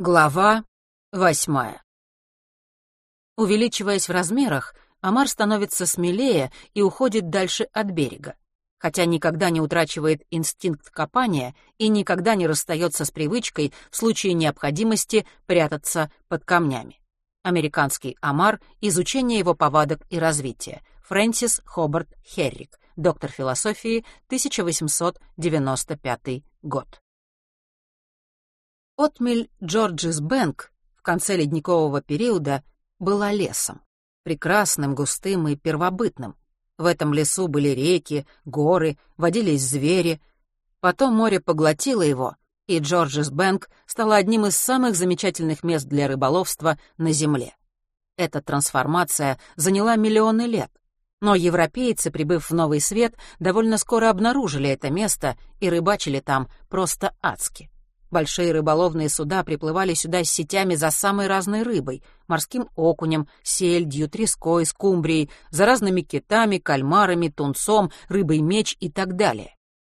Глава восьмая. Увеличиваясь в размерах, омар становится смелее и уходит дальше от берега, хотя никогда не утрачивает инстинкт копания и никогда не расстается с привычкой в случае необходимости прятаться под камнями. Американский омар, изучение его повадок и развития. Фрэнсис Хобарт Херрик, доктор философии, 1895 год. Отмель Джорджис Бэнк в конце ледникового периода была лесом, прекрасным, густым и первобытным. В этом лесу были реки, горы, водились звери. Потом море поглотило его, и Джорджис Бэнк стала одним из самых замечательных мест для рыболовства на Земле. Эта трансформация заняла миллионы лет, но европейцы, прибыв в Новый Свет, довольно скоро обнаружили это место и рыбачили там просто адски. Большие рыболовные суда приплывали сюда с сетями за самой разной рыбой — морским окунем, сельдью, треской, скумбрией, за разными китами, кальмарами, тунцом, рыбой-меч и так далее.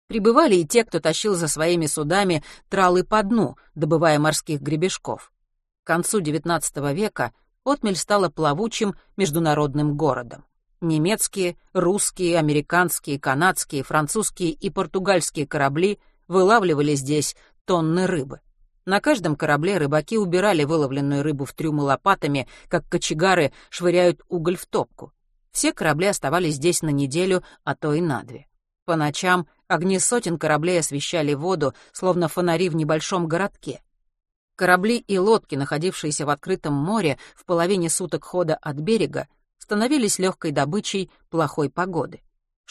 Прибывали и те, кто тащил за своими судами тралы по дну, добывая морских гребешков. К концу XIX века Отмель стала плавучим международным городом. Немецкие, русские, американские, канадские, французские и португальские корабли вылавливали здесь тонны рыбы. На каждом корабле рыбаки убирали выловленную рыбу в трюмы лопатами, как кочегары швыряют уголь в топку. Все корабли оставались здесь на неделю, а то и на две. По ночам огни сотен кораблей освещали воду, словно фонари в небольшом городке. Корабли и лодки, находившиеся в открытом море в половине суток хода от берега, становились легкой добычей плохой погоды.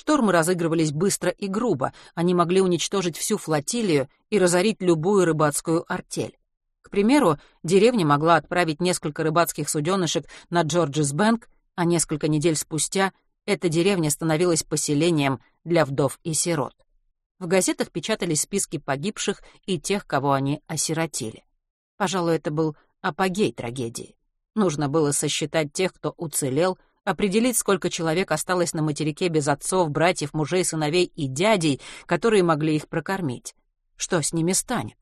Штормы разыгрывались быстро и грубо, они могли уничтожить всю флотилию и разорить любую рыбацкую артель. К примеру, деревня могла отправить несколько рыбацких суденышек на Джорджис Бэнк, а несколько недель спустя эта деревня становилась поселением для вдов и сирот. В газетах печатались списки погибших и тех, кого они осиротили. Пожалуй, это был апогей трагедии. Нужно было сосчитать тех, кто уцелел — определить, сколько человек осталось на материке без отцов, братьев, мужей, сыновей и дядей, которые могли их прокормить. Что с ними станет?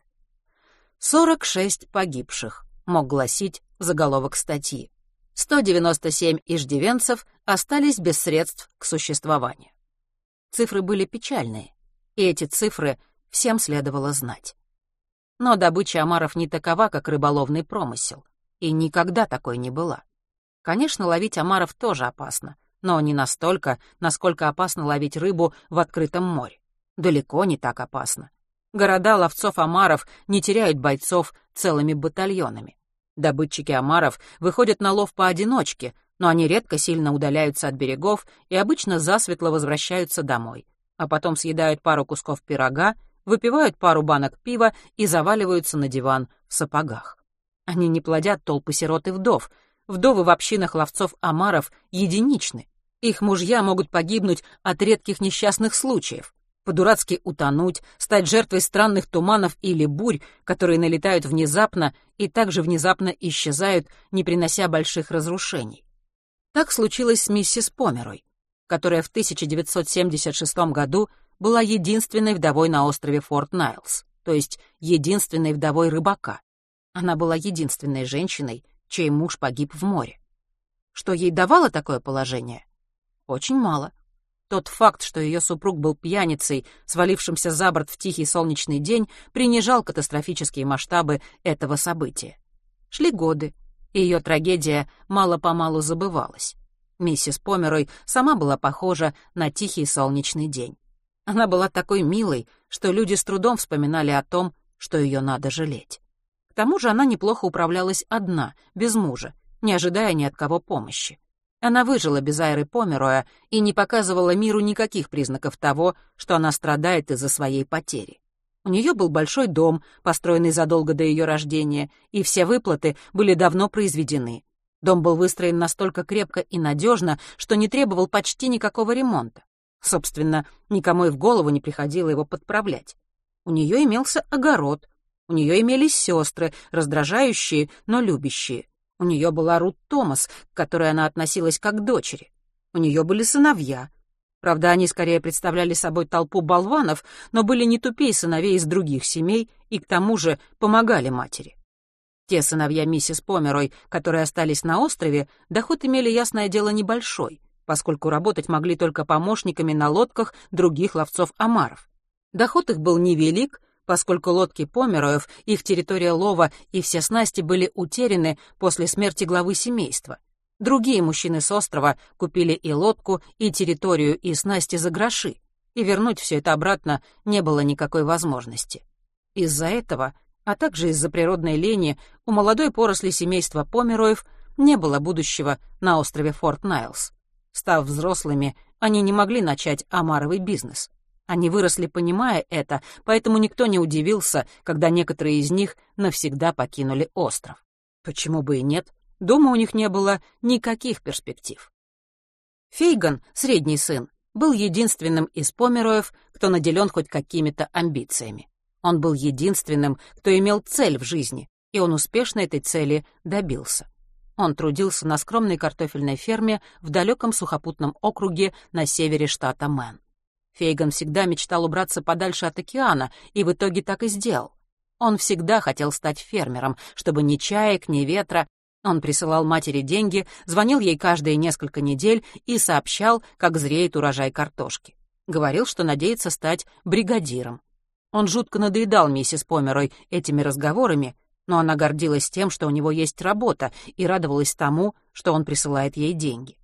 «Сорок шесть погибших», — мог гласить заголовок статьи. 197 иждивенцев остались без средств к существованию. Цифры были печальные, и эти цифры всем следовало знать. Но добыча омаров не такова, как рыболовный промысел, и никогда такой не была. Конечно, ловить омаров тоже опасно, но не настолько, насколько опасно ловить рыбу в открытом море. Далеко не так опасно. Города ловцов-омаров не теряют бойцов целыми батальонами. Добытчики омаров выходят на лов поодиночке, но они редко сильно удаляются от берегов и обычно засветло возвращаются домой, а потом съедают пару кусков пирога, выпивают пару банок пива и заваливаются на диван в сапогах. Они не плодят толпы сирот и вдов — Вдовы в общинах ловцов-омаров единичны. Их мужья могут погибнуть от редких несчастных случаев, по-дурацки утонуть, стать жертвой странных туманов или бурь, которые налетают внезапно и также внезапно исчезают, не принося больших разрушений. Так случилось с миссис Померой, которая в 1976 году была единственной вдовой на острове Форт Найлс, то есть единственной вдовой рыбака. Она была единственной женщиной, чей муж погиб в море. Что ей давало такое положение? Очень мало. Тот факт, что ее супруг был пьяницей, свалившимся за борт в тихий солнечный день, принижал катастрофические масштабы этого события. Шли годы, и ее трагедия мало-помалу забывалась. Миссис Померой сама была похожа на тихий солнечный день. Она была такой милой, что люди с трудом вспоминали о том, что ее надо жалеть тому же она неплохо управлялась одна, без мужа, не ожидая ни от кого помощи. Она выжила без Айры Помероя и не показывала миру никаких признаков того, что она страдает из-за своей потери. У нее был большой дом, построенный задолго до ее рождения, и все выплаты были давно произведены. Дом был выстроен настолько крепко и надежно, что не требовал почти никакого ремонта. Собственно, никому и в голову не приходило его подправлять. У нее имелся огород, у нее имелись сестры, раздражающие, но любящие. У нее была Рут Томас, к которой она относилась как к дочери. У нее были сыновья. Правда, они скорее представляли собой толпу болванов, но были не тупее сыновей из других семей и к тому же помогали матери. Те сыновья миссис Померой, которые остались на острове, доход имели, ясное дело, небольшой, поскольку работать могли только помощниками на лодках других ловцов-омаров. Доход их был невелик, поскольку лодки Помероев, их территория лова и все снасти были утеряны после смерти главы семейства. Другие мужчины с острова купили и лодку, и территорию, и снасти за гроши, и вернуть все это обратно не было никакой возможности. Из-за этого, а также из-за природной лени, у молодой поросли семейства Помероев не было будущего на острове Форт Найлс. Став взрослыми, они не могли начать омаровый бизнес. Они выросли, понимая это, поэтому никто не удивился, когда некоторые из них навсегда покинули остров. Почему бы и нет? Дома у них не было никаких перспектив. Фейган, средний сын, был единственным из Помероев, кто наделен хоть какими-то амбициями. Он был единственным, кто имел цель в жизни, и он успешно этой цели добился. Он трудился на скромной картофельной ферме в далеком сухопутном округе на севере штата Мэн. Фейган всегда мечтал убраться подальше от океана, и в итоге так и сделал. Он всегда хотел стать фермером, чтобы ни чаек, ни ветра он присылал матери деньги, звонил ей каждые несколько недель и сообщал, как зреет урожай картошки. Говорил, что надеется стать бригадиром. Он жутко надоедал миссис Померой этими разговорами, но она гордилась тем, что у него есть работа, и радовалась тому, что он присылает ей деньги.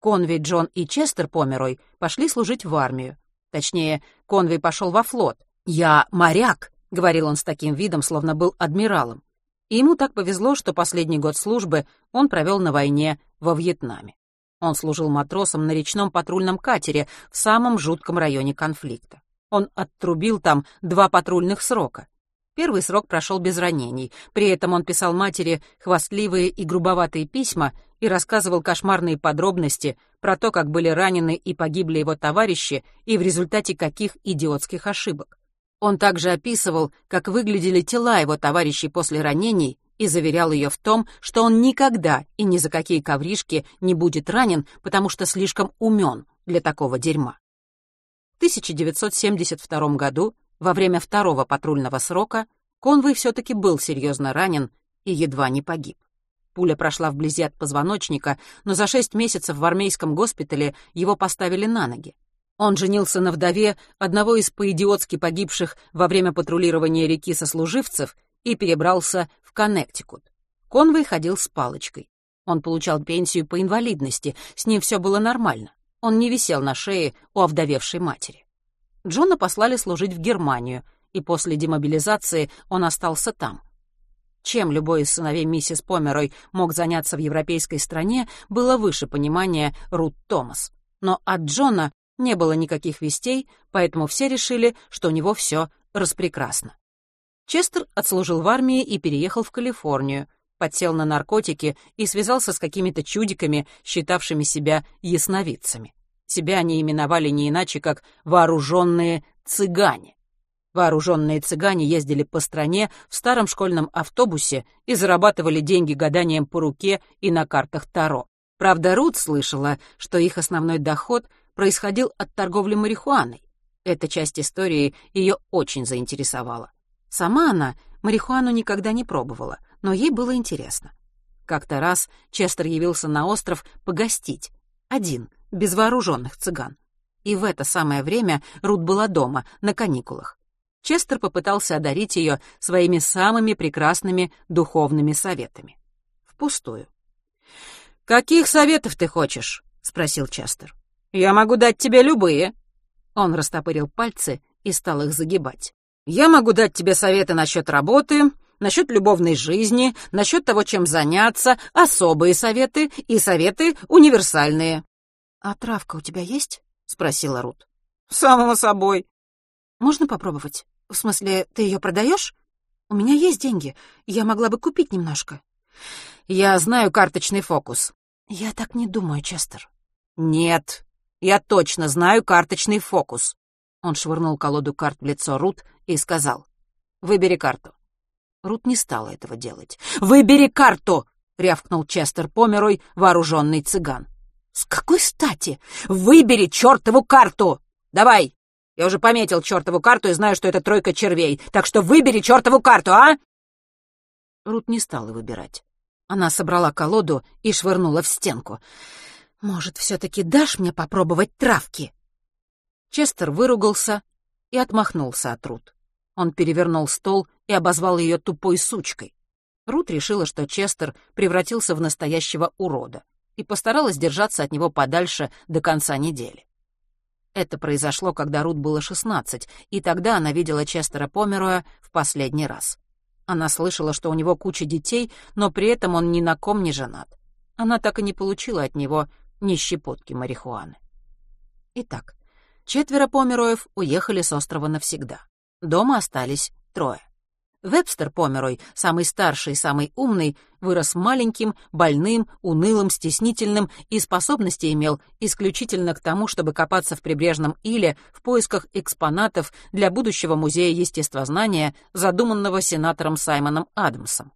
Конви, Джон и Честер Померой пошли служить в армию. Точнее, Конви пошел во флот. «Я моряк», — говорил он с таким видом, словно был адмиралом. И ему так повезло, что последний год службы он провел на войне во Вьетнаме. Он служил матросом на речном патрульном катере в самом жутком районе конфликта. Он оттрубил там два патрульных срока. Первый срок прошел без ранений, при этом он писал матери хвастливые и грубоватые письма и рассказывал кошмарные подробности про то, как были ранены и погибли его товарищи и в результате каких идиотских ошибок. Он также описывал, как выглядели тела его товарищей после ранений и заверял ее в том, что он никогда и ни за какие ковришки не будет ранен, потому что слишком умен для такого дерьма. В 1972 году, во время второго патрульного срока, Конвой все-таки был серьезно ранен и едва не погиб. Пуля прошла вблизи от позвоночника, но за шесть месяцев в армейском госпитале его поставили на ноги. Он женился на вдове одного из поидиотски погибших во время патрулирования реки сослуживцев и перебрался в Коннектикут. Конвей ходил с палочкой. Он получал пенсию по инвалидности, с ним все было нормально. Он не висел на шее у овдовевшей матери. Джона послали служить в Германию, и после демобилизации он остался там. Чем любой из сыновей миссис Померой мог заняться в европейской стране, было выше понимания Рут Томас. Но от Джона не было никаких вестей, поэтому все решили, что у него все распрекрасно. Честер отслужил в армии и переехал в Калифорнию, подсел на наркотики и связался с какими-то чудиками, считавшими себя ясновидцами. Себя они именовали не иначе, как «вооруженные цыгане». Вооруженные цыгане ездили по стране в старом школьном автобусе и зарабатывали деньги гаданием по руке и на картах Таро. Правда, Рут слышала, что их основной доход происходил от торговли марихуаной. Эта часть истории ее очень заинтересовала. Сама она марихуану никогда не пробовала, но ей было интересно. Как-то раз Честер явился на остров погостить. Один, без вооруженных цыган. И в это самое время Рут была дома, на каникулах. Честер попытался одарить ее своими самыми прекрасными духовными советами. Впустую. «Каких советов ты хочешь?» — спросил Честер. «Я могу дать тебе любые». Он растопырил пальцы и стал их загибать. «Я могу дать тебе советы насчет работы, насчет любовной жизни, насчет того, чем заняться, особые советы и советы универсальные». «А травка у тебя есть?» — спросила Рут. «Самого собой». «Можно попробовать? В смысле, ты ее продаешь? У меня есть деньги, я могла бы купить немножко». «Я знаю карточный фокус». «Я так не думаю, Честер». «Нет, я точно знаю карточный фокус». Он швырнул колоду карт в лицо Рут и сказал, «Выбери карту». Рут не стала этого делать. «Выбери карту!» — рявкнул Честер Померой, вооруженный цыган. «С какой стати? Выбери чертову карту! Давай! Я уже пометил чертову карту и знаю, что это тройка червей, так что выбери чертову карту, а!» Рут не стала выбирать. Она собрала колоду и швырнула в стенку. «Может, все-таки дашь мне попробовать травки?» Честер выругался и отмахнулся от Рут. Он перевернул стол и обозвал ее тупой сучкой. Рут решила, что Честер превратился в настоящего урода и постаралась держаться от него подальше до конца недели. Это произошло, когда Рут было шестнадцать, и тогда она видела Честера Помероя в последний раз. Она слышала, что у него куча детей, но при этом он ни на ком не женат. Она так и не получила от него ни щепотки марихуаны. Итак, четверо Помероев уехали с острова навсегда. Дома остались трое. Вебстер Померой, самый старший и самый умный, вырос маленьким, больным, унылым, стеснительным и способности имел исключительно к тому, чтобы копаться в прибрежном иле в поисках экспонатов для будущего музея естествознания, задуманного сенатором Саймоном Адамсом.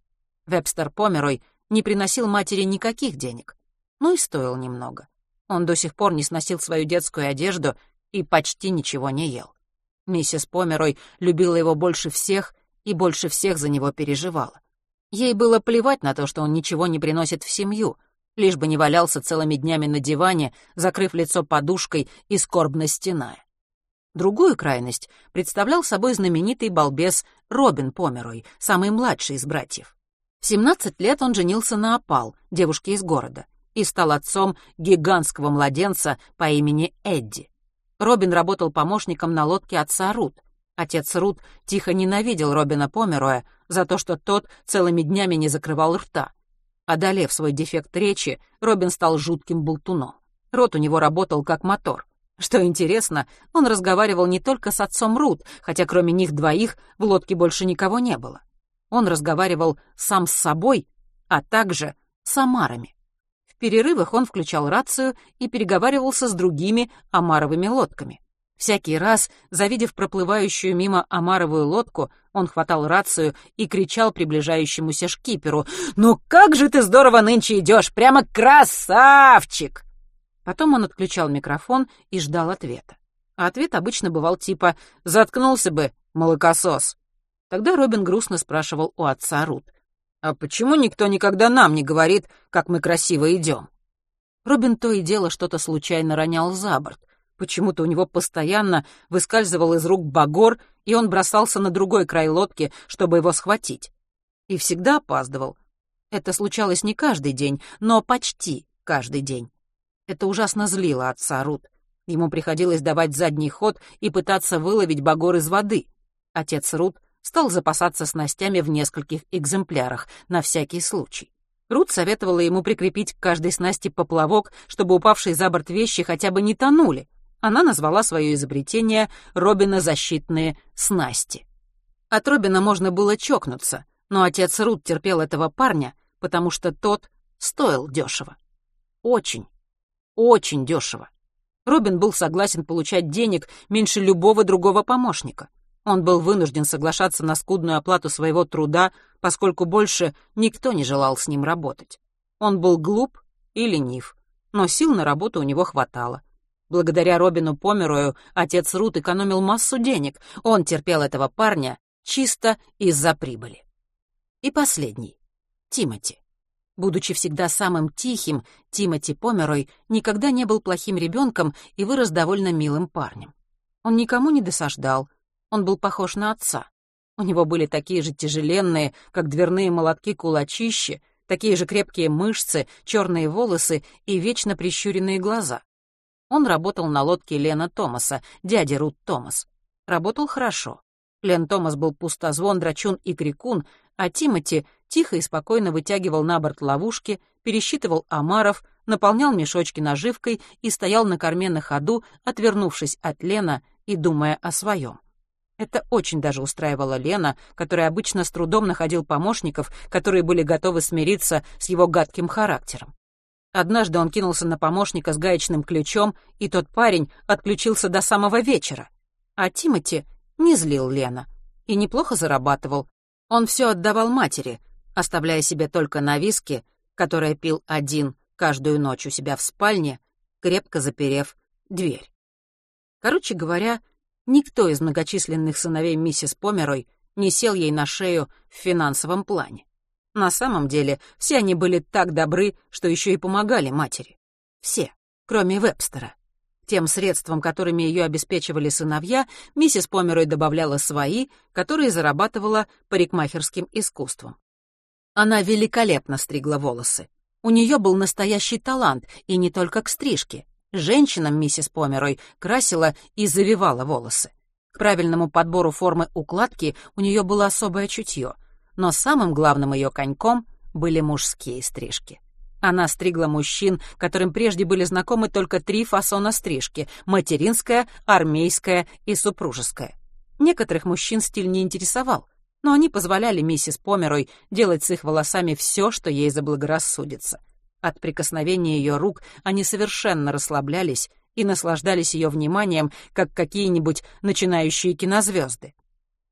Вебстер Померой не приносил матери никаких денег, но и стоил немного. Он до сих пор не сносил свою детскую одежду и почти ничего не ел. Миссис Померой любила его больше всех и больше всех за него переживала. Ей было плевать на то, что он ничего не приносит в семью, лишь бы не валялся целыми днями на диване, закрыв лицо подушкой и скорбно стеная. Другую крайность представлял собой знаменитый балбес Робин Померой, самый младший из братьев. В 17 лет он женился на Опал, девушке из города, и стал отцом гигантского младенца по имени Эдди. Робин работал помощником на лодке отца Рут, Отец Рут тихо ненавидел Робина Помероя за то, что тот целыми днями не закрывал рта. Одолев свой дефект речи, Робин стал жутким болтуном. Рот у него работал как мотор. Что интересно, он разговаривал не только с отцом Рут, хотя кроме них двоих в лодке больше никого не было. Он разговаривал сам с собой, а также с омарами. В перерывах он включал рацию и переговаривался с другими омаровыми лодками. Всякий раз, завидев проплывающую мимо омаровую лодку, он хватал рацию и кричал приближающемуся шкиперу «Ну как же ты здорово нынче идешь! Прямо красавчик!» Потом он отключал микрофон и ждал ответа. А ответ обычно бывал типа «Заткнулся бы, молокосос!» Тогда Робин грустно спрашивал у отца Рут. «А почему никто никогда нам не говорит, как мы красиво идем?» Робин то и дело что-то случайно ронял за борт, Почему-то у него постоянно выскальзывал из рук багор, и он бросался на другой край лодки, чтобы его схватить. И всегда опаздывал. Это случалось не каждый день, но почти каждый день. Это ужасно злило отца Рут. Ему приходилось давать задний ход и пытаться выловить багор из воды. Отец Рут стал запасаться снастями в нескольких экземплярах, на всякий случай. Рут советовала ему прикрепить к каждой снасти поплавок, чтобы упавшие за борт вещи хотя бы не тонули — она назвала свое изобретение «Робина защитные снасти». От Робина можно было чокнуться, но отец Рут терпел этого парня, потому что тот стоил дешево. Очень, очень дешево. Робин был согласен получать денег меньше любого другого помощника. Он был вынужден соглашаться на скудную оплату своего труда, поскольку больше никто не желал с ним работать. Он был глуп и ленив, но сил на работу у него хватало. Благодаря Робину Померою отец Рут экономил массу денег. Он терпел этого парня чисто из-за прибыли. И последний. Тимати. Будучи всегда самым тихим, Тимати Померой никогда не был плохим ребенком и вырос довольно милым парнем. Он никому не досаждал. Он был похож на отца. У него были такие же тяжеленные, как дверные молотки кулачищи, такие же крепкие мышцы, черные волосы и вечно прищуренные глаза. Он работал на лодке Лена Томаса, дяди Рут Томас. Работал хорошо. Лен Томас был пустозвон, драчун и крикун, а Тимати тихо и спокойно вытягивал на борт ловушки, пересчитывал омаров, наполнял мешочки наживкой и стоял на корме на ходу, отвернувшись от Лена и думая о своем. Это очень даже устраивало Лена, который обычно с трудом находил помощников, которые были готовы смириться с его гадким характером. Однажды он кинулся на помощника с гаечным ключом, и тот парень отключился до самого вечера. А Тимати не злил Лена и неплохо зарабатывал. Он все отдавал матери, оставляя себе только на виски, которая пил один каждую ночь у себя в спальне, крепко заперев дверь. Короче говоря, никто из многочисленных сыновей миссис Померой не сел ей на шею в финансовом плане. На самом деле, все они были так добры, что еще и помогали матери. Все, кроме Вебстера. Тем средством, которыми ее обеспечивали сыновья, миссис Померой добавляла свои, которые зарабатывала парикмахерским искусством. Она великолепно стригла волосы. У нее был настоящий талант, и не только к стрижке. Женщинам миссис Померой красила и завивала волосы. К правильному подбору формы укладки у нее было особое чутье, но самым главным ее коньком были мужские стрижки. Она стригла мужчин, которым прежде были знакомы только три фасона стрижки — материнская, армейская и супружеская. Некоторых мужчин стиль не интересовал, но они позволяли миссис Померой делать с их волосами все, что ей заблагорассудится. От прикосновения ее рук они совершенно расслаблялись и наслаждались ее вниманием, как какие-нибудь начинающие кинозвезды.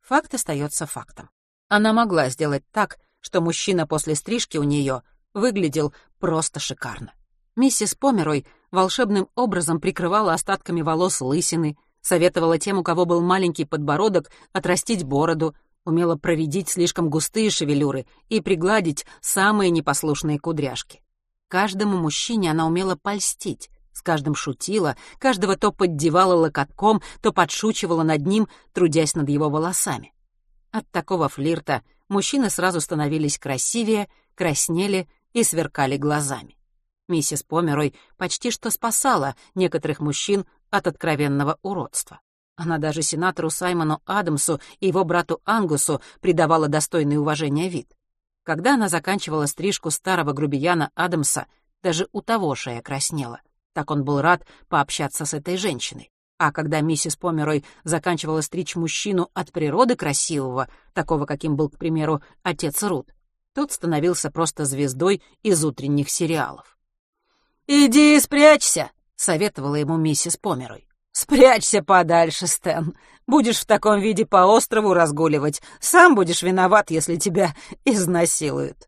Факт остается фактом. Она могла сделать так, что мужчина после стрижки у нее — выглядел просто шикарно. Миссис Померой волшебным образом прикрывала остатками волос лысины, советовала тем, у кого был маленький подбородок, отрастить бороду, умела проредить слишком густые шевелюры и пригладить самые непослушные кудряшки. Каждому мужчине она умела польстить, с каждым шутила, каждого то поддевала локотком, то подшучивала над ним, трудясь над его волосами. От такого флирта мужчины сразу становились красивее, краснели и сверкали глазами. Миссис Померой почти что спасала некоторых мужчин от откровенного уродства. Она даже сенатору Саймону Адамсу и его брату Ангусу придавала достойный уважения вид. Когда она заканчивала стрижку старого грубияна Адамса, даже у того шея краснела. Так он был рад пообщаться с этой женщиной. А когда миссис Померой заканчивала стричь мужчину от природы красивого, такого, каким был, к примеру, отец Рут, тот становился просто звездой из утренних сериалов. «Иди спрячься», — советовала ему миссис Померой. «Спрячься подальше, Стэн. Будешь в таком виде по острову разгуливать. Сам будешь виноват, если тебя изнасилуют».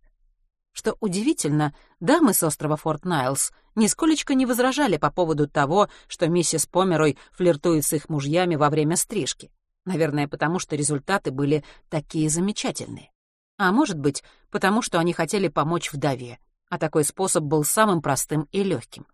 Что удивительно, дамы с острова Форт Найлс нисколечко не возражали по поводу того, что миссис Померой флиртует с их мужьями во время стрижки. Наверное, потому что результаты были такие замечательные. А может быть, потому что они хотели помочь вдове, а такой способ был самым простым и легким.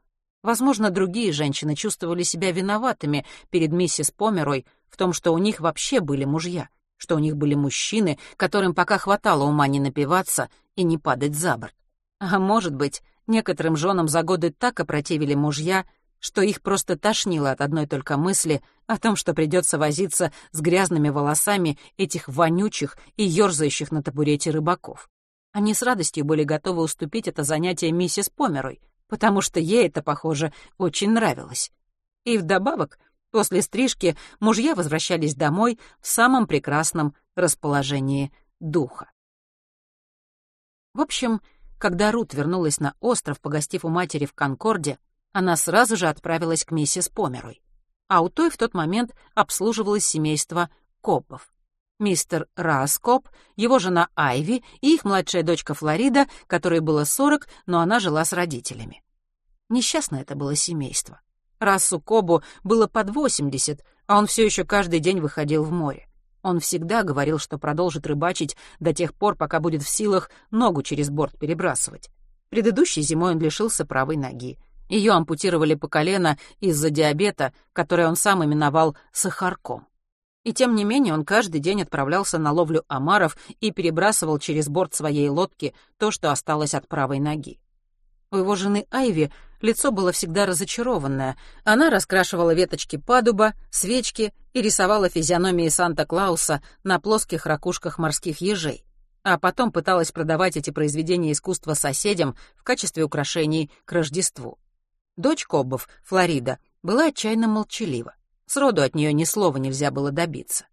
Возможно, другие женщины чувствовали себя виноватыми перед миссис Померой в том, что у них вообще были мужья, что у них были мужчины, которым пока хватало ума не напиваться и не падать за борт. А может быть, некоторым женам за годы так опротивили мужья, что их просто тошнило от одной только мысли о том, что придется возиться с грязными волосами этих вонючих и ерзающих на табурете рыбаков. Они с радостью были готовы уступить это занятие миссис Померой, потому что ей это, похоже, очень нравилось. И вдобавок, после стрижки мужья возвращались домой в самом прекрасном расположении духа. В общем, когда Рут вернулась на остров, погостив у матери в Конкорде, она сразу же отправилась к миссис Померой. А у той в тот момент обслуживалось семейство Копов. Мистер Раскоп, его жена Айви и их младшая дочка Флорида, которой было 40, но она жила с родителями. Несчастное это было семейство. Рассу Кобу было под 80, а он все еще каждый день выходил в море. Он всегда говорил, что продолжит рыбачить до тех пор, пока будет в силах ногу через борт перебрасывать. Предыдущей зимой он лишился правой ноги. Ее ампутировали по колено из-за диабета, который он сам именовал сахарком. И тем не менее он каждый день отправлялся на ловлю омаров и перебрасывал через борт своей лодки то, что осталось от правой ноги. У его жены Айви лицо было всегда разочарованное. Она раскрашивала веточки падуба, свечки и рисовала физиономии Санта-Клауса на плоских ракушках морских ежей. А потом пыталась продавать эти произведения искусства соседям в качестве украшений к Рождеству. Дочь Коббов, Флорида, была отчаянно молчалива. Сроду от нее ни слова нельзя было добиться.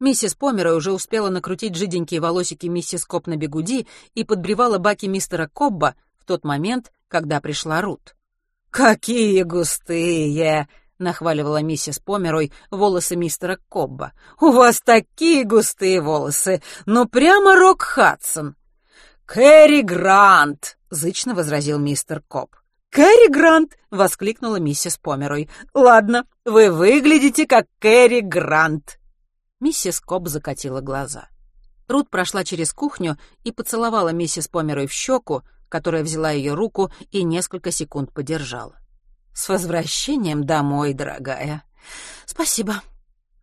Миссис Померой уже успела накрутить жиденькие волосики миссис Коб на бегуди и подбревала баки мистера Кобба в тот момент, когда пришла Рут. «Какие густые!» — нахваливала миссис Померой волосы мистера Кобба. «У вас такие густые волосы! Ну, прямо Рок Хадсон!» «Кэрри Грант!» — зычно возразил мистер Коб. «Кэрри Грант!» — воскликнула миссис Померой. «Ладно, вы выглядите как Кэрри Грант!» Миссис Коб закатила глаза. Рут прошла через кухню и поцеловала миссис Померой в щеку, которая взяла ее руку и несколько секунд подержала. «С возвращением домой, дорогая!» «Спасибо».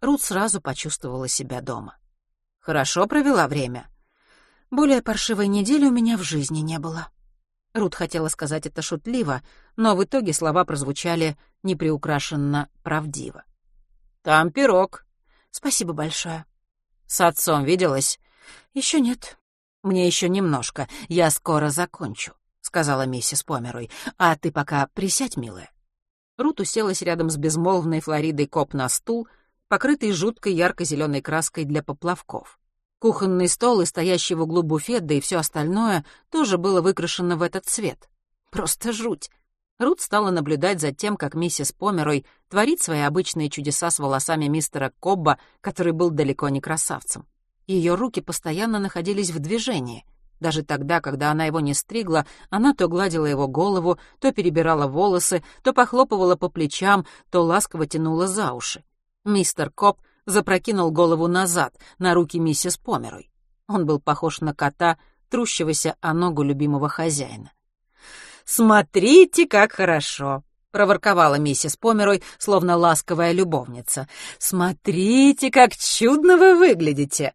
Рут сразу почувствовала себя дома. «Хорошо провела время?» «Более паршивой недели у меня в жизни не было». Рут хотела сказать это шутливо, но в итоге слова прозвучали неприукрашенно правдиво. «Там пирог». «Спасибо большое». «С отцом виделась?» «Еще нет». «Мне еще немножко. Я скоро закончу», — сказала миссис Померой. «А ты пока присядь, милая». Рут уселась рядом с безмолвной Флоридой Коп на стул, покрытый жуткой ярко-зеленой краской для поплавков. Кухонный стол и стоящий в углу буфет, да и все остальное тоже было выкрашено в этот цвет. Просто жуть. Рут стала наблюдать за тем, как миссис Померой творит свои обычные чудеса с волосами мистера Кобба, который был далеко не красавцем. Ее руки постоянно находились в движении. Даже тогда, когда она его не стригла, она то гладила его голову, то перебирала волосы, то похлопывала по плечам, то ласково тянула за уши. Мистер Коп запрокинул голову назад, на руки миссис Померой. Он был похож на кота, трущегося о ногу любимого хозяина. «Смотрите, как хорошо!» — проворковала миссис Померой, словно ласковая любовница. «Смотрите, как чудно вы выглядите!»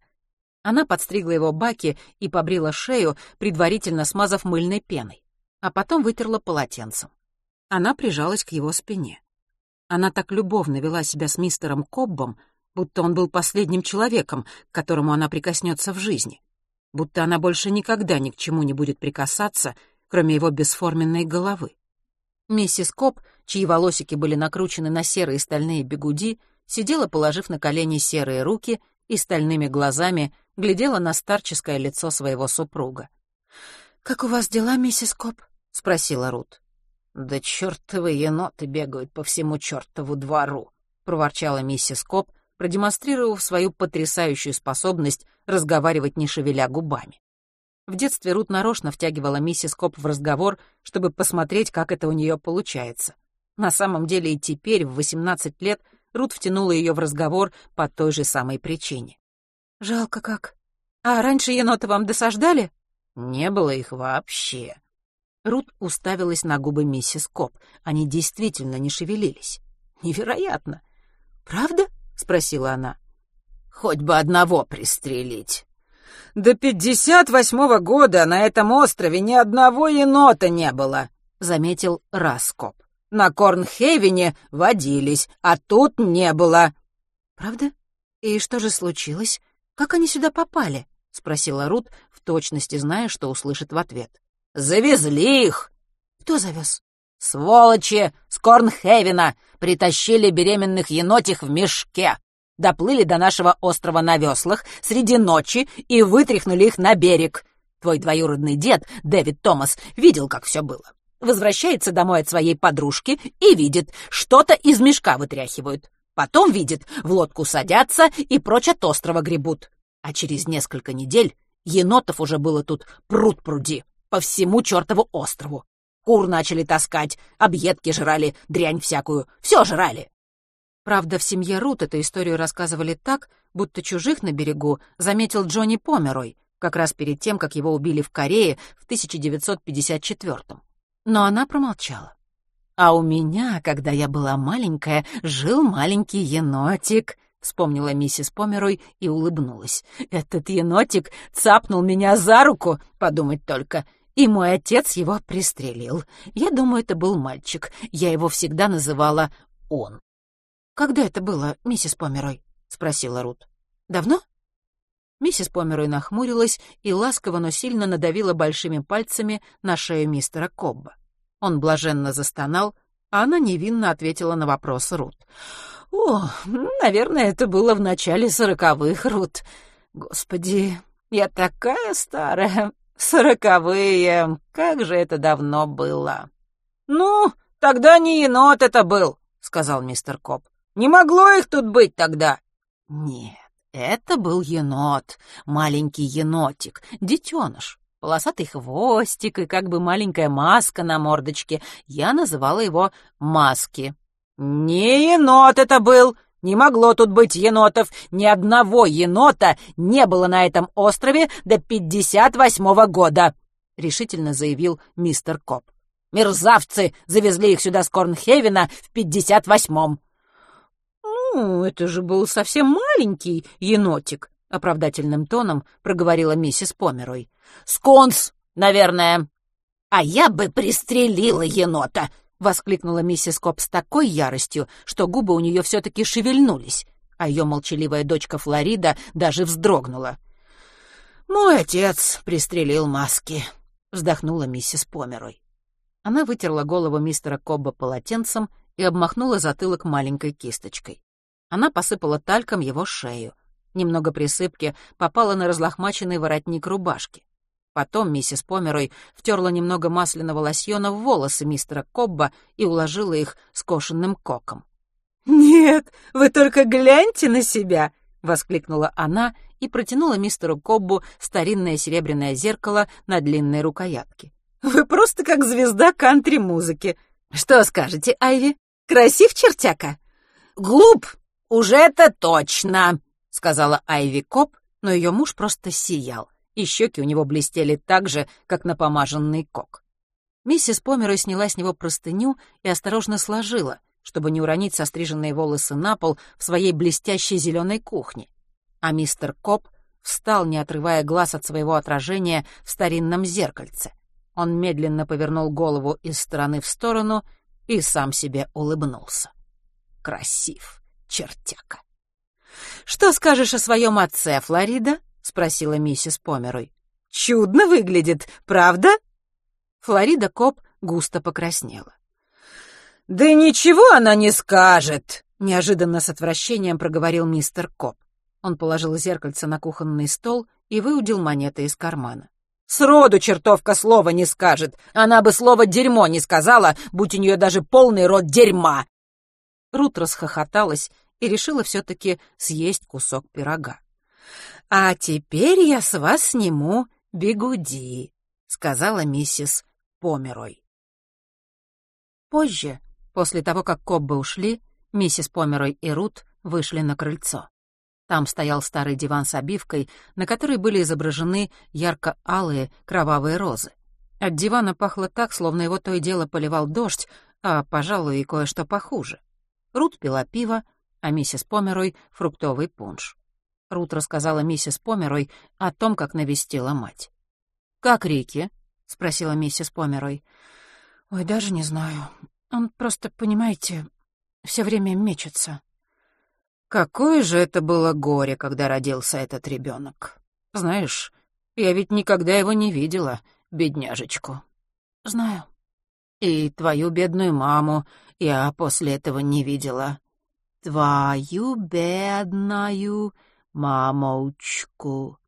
Она подстригла его баки и побрила шею, предварительно смазав мыльной пеной, а потом вытерла полотенцем. Она прижалась к его спине. Она так любовно вела себя с мистером Коббом, будто он был последним человеком, к которому она прикоснется в жизни, будто она больше никогда ни к чему не будет прикасаться, кроме его бесформенной головы. Миссис Коб, чьи волосики были накручены на серые стальные бегуди, сидела, положив на колени серые руки и стальными глазами глядела на старческое лицо своего супруга. «Как у вас дела, миссис Коп?» — спросила Рут. «Да чертовы еноты бегают по всему чертову двору», — проворчала миссис Коп, продемонстрировав свою потрясающую способность разговаривать, не шевеля губами. В детстве Рут нарочно втягивала миссис Коп в разговор, чтобы посмотреть, как это у нее получается. На самом деле и теперь, в 18 лет, Рут втянула ее в разговор по той же самой причине. «Жалко как. А раньше еноты вам досаждали?» «Не было их вообще». Рут уставилась на губы миссис Коп. Они действительно не шевелились. «Невероятно!» «Правда?» — спросила она. «Хоть бы одного пристрелить». «До пятьдесят восьмого года на этом острове ни одного енота не было», — заметил Раскоп. На Корнхевене водились, а тут не было». «Правда? И что же случилось? Как они сюда попали?» — спросила Рут, в точности зная, что услышит в ответ. «Завезли их!» «Кто завез?» «Сволочи! С Корнхевена! Притащили беременных енотих в мешке!» Доплыли до нашего острова на веслах среди ночи и вытряхнули их на берег. Твой двоюродный дед, Дэвид Томас, видел, как все было возвращается домой от своей подружки и видит, что-то из мешка вытряхивают. Потом видит, в лодку садятся и прочь от острова гребут. А через несколько недель енотов уже было тут пруд-пруди по всему чертову острову. Кур начали таскать, объедки жрали, дрянь всякую, все жрали. Правда, в семье Рут эту историю рассказывали так, будто чужих на берегу заметил Джонни Померой, как раз перед тем, как его убили в Корее в 1954 -м но она промолчала. «А у меня, когда я была маленькая, жил маленький енотик», — вспомнила миссис Померой и улыбнулась. «Этот енотик цапнул меня за руку, подумать только, и мой отец его пристрелил. Я думаю, это был мальчик. Я его всегда называла «он». «Когда это было, миссис Померой?» — спросила Рут. «Давно?» Миссис Померой нахмурилась и ласково, но сильно надавила большими пальцами на шею мистера Кобба. Он блаженно застонал, а она невинно ответила на вопрос Рут. «О, наверное, это было в начале сороковых, Рут. Господи, я такая старая. Сороковые, как же это давно было!» «Ну, тогда не енот это был», — сказал мистер Коп. «Не могло их тут быть тогда». «Нет, это был енот, маленький енотик, детеныш, полосатый хвостик и как бы маленькая маска на мордочке. Я называла его Маски. «Не енот это был!» Не могло тут быть енотов. Ни одного енота не было на этом острове до пятьдесят восьмого года», — решительно заявил мистер Коп. «Мерзавцы завезли их сюда с Корнхевена в пятьдесят восьмом». «Ну, это же был совсем маленький енотик», — оправдательным тоном проговорила миссис Померой. «Скунс, наверное». «А я бы пристрелила енота», — воскликнула миссис Коп с такой яростью, что губы у нее все-таки шевельнулись, а ее молчаливая дочка Флорида даже вздрогнула. «Мой отец пристрелил маски», — вздохнула миссис Померой. Она вытерла голову мистера Кобба полотенцем и обмахнула затылок маленькой кисточкой. Она посыпала тальком его шею. Немного присыпки попало на разлохмаченный воротник рубашки. Потом миссис Померой втерла немного масляного лосьона в волосы мистера Кобба и уложила их скошенным коком. «Нет, вы только гляньте на себя!» — воскликнула она и протянула мистеру Коббу старинное серебряное зеркало на длинной рукоятке. «Вы просто как звезда кантри-музыки. Что скажете, Айви? Красив чертяка?» «Глуп, уже это точно!» — сказала Айви Коб, но ее муж просто сиял и щеки у него блестели так же, как напомаженный кок. Миссис Померой сняла с него простыню и осторожно сложила, чтобы не уронить состриженные волосы на пол в своей блестящей зеленой кухне. А мистер Коп встал, не отрывая глаз от своего отражения в старинном зеркальце. Он медленно повернул голову из стороны в сторону и сам себе улыбнулся. Красив, чертяка. «Что скажешь о своем отце, Флорида?» спросила миссис Померой. «Чудно выглядит, правда?» Флорида Коп густо покраснела. «Да ничего она не скажет!» — неожиданно с отвращением проговорил мистер Коп. Он положил зеркальце на кухонный стол и выудил монеты из кармана. «Сроду чертовка слова не скажет! Она бы слово «дерьмо» не сказала, будь у нее даже полный рот дерьма!» Рут расхохоталась и решила все-таки съесть кусок пирога. «А теперь я с вас сниму бегуди», — сказала миссис Померой. Позже, после того, как Коббы ушли, миссис Померой и Рут вышли на крыльцо. Там стоял старый диван с обивкой, на которой были изображены ярко-алые кровавые розы. От дивана пахло так, словно его то и дело поливал дождь, а, пожалуй, и кое-что похуже. Рут пила пиво, а миссис Померой — фруктовый пунш. Рут рассказала миссис Померой о том, как навестила мать. «Как Рики?» — спросила миссис Померой. «Ой, даже не знаю. Он просто, понимаете, все время мечется». «Какое же это было горе, когда родился этот ребенок. Знаешь, я ведь никогда его не видела, бедняжечку». «Знаю». «И твою бедную маму я после этого не видела». «Твою бедную...» мамочку.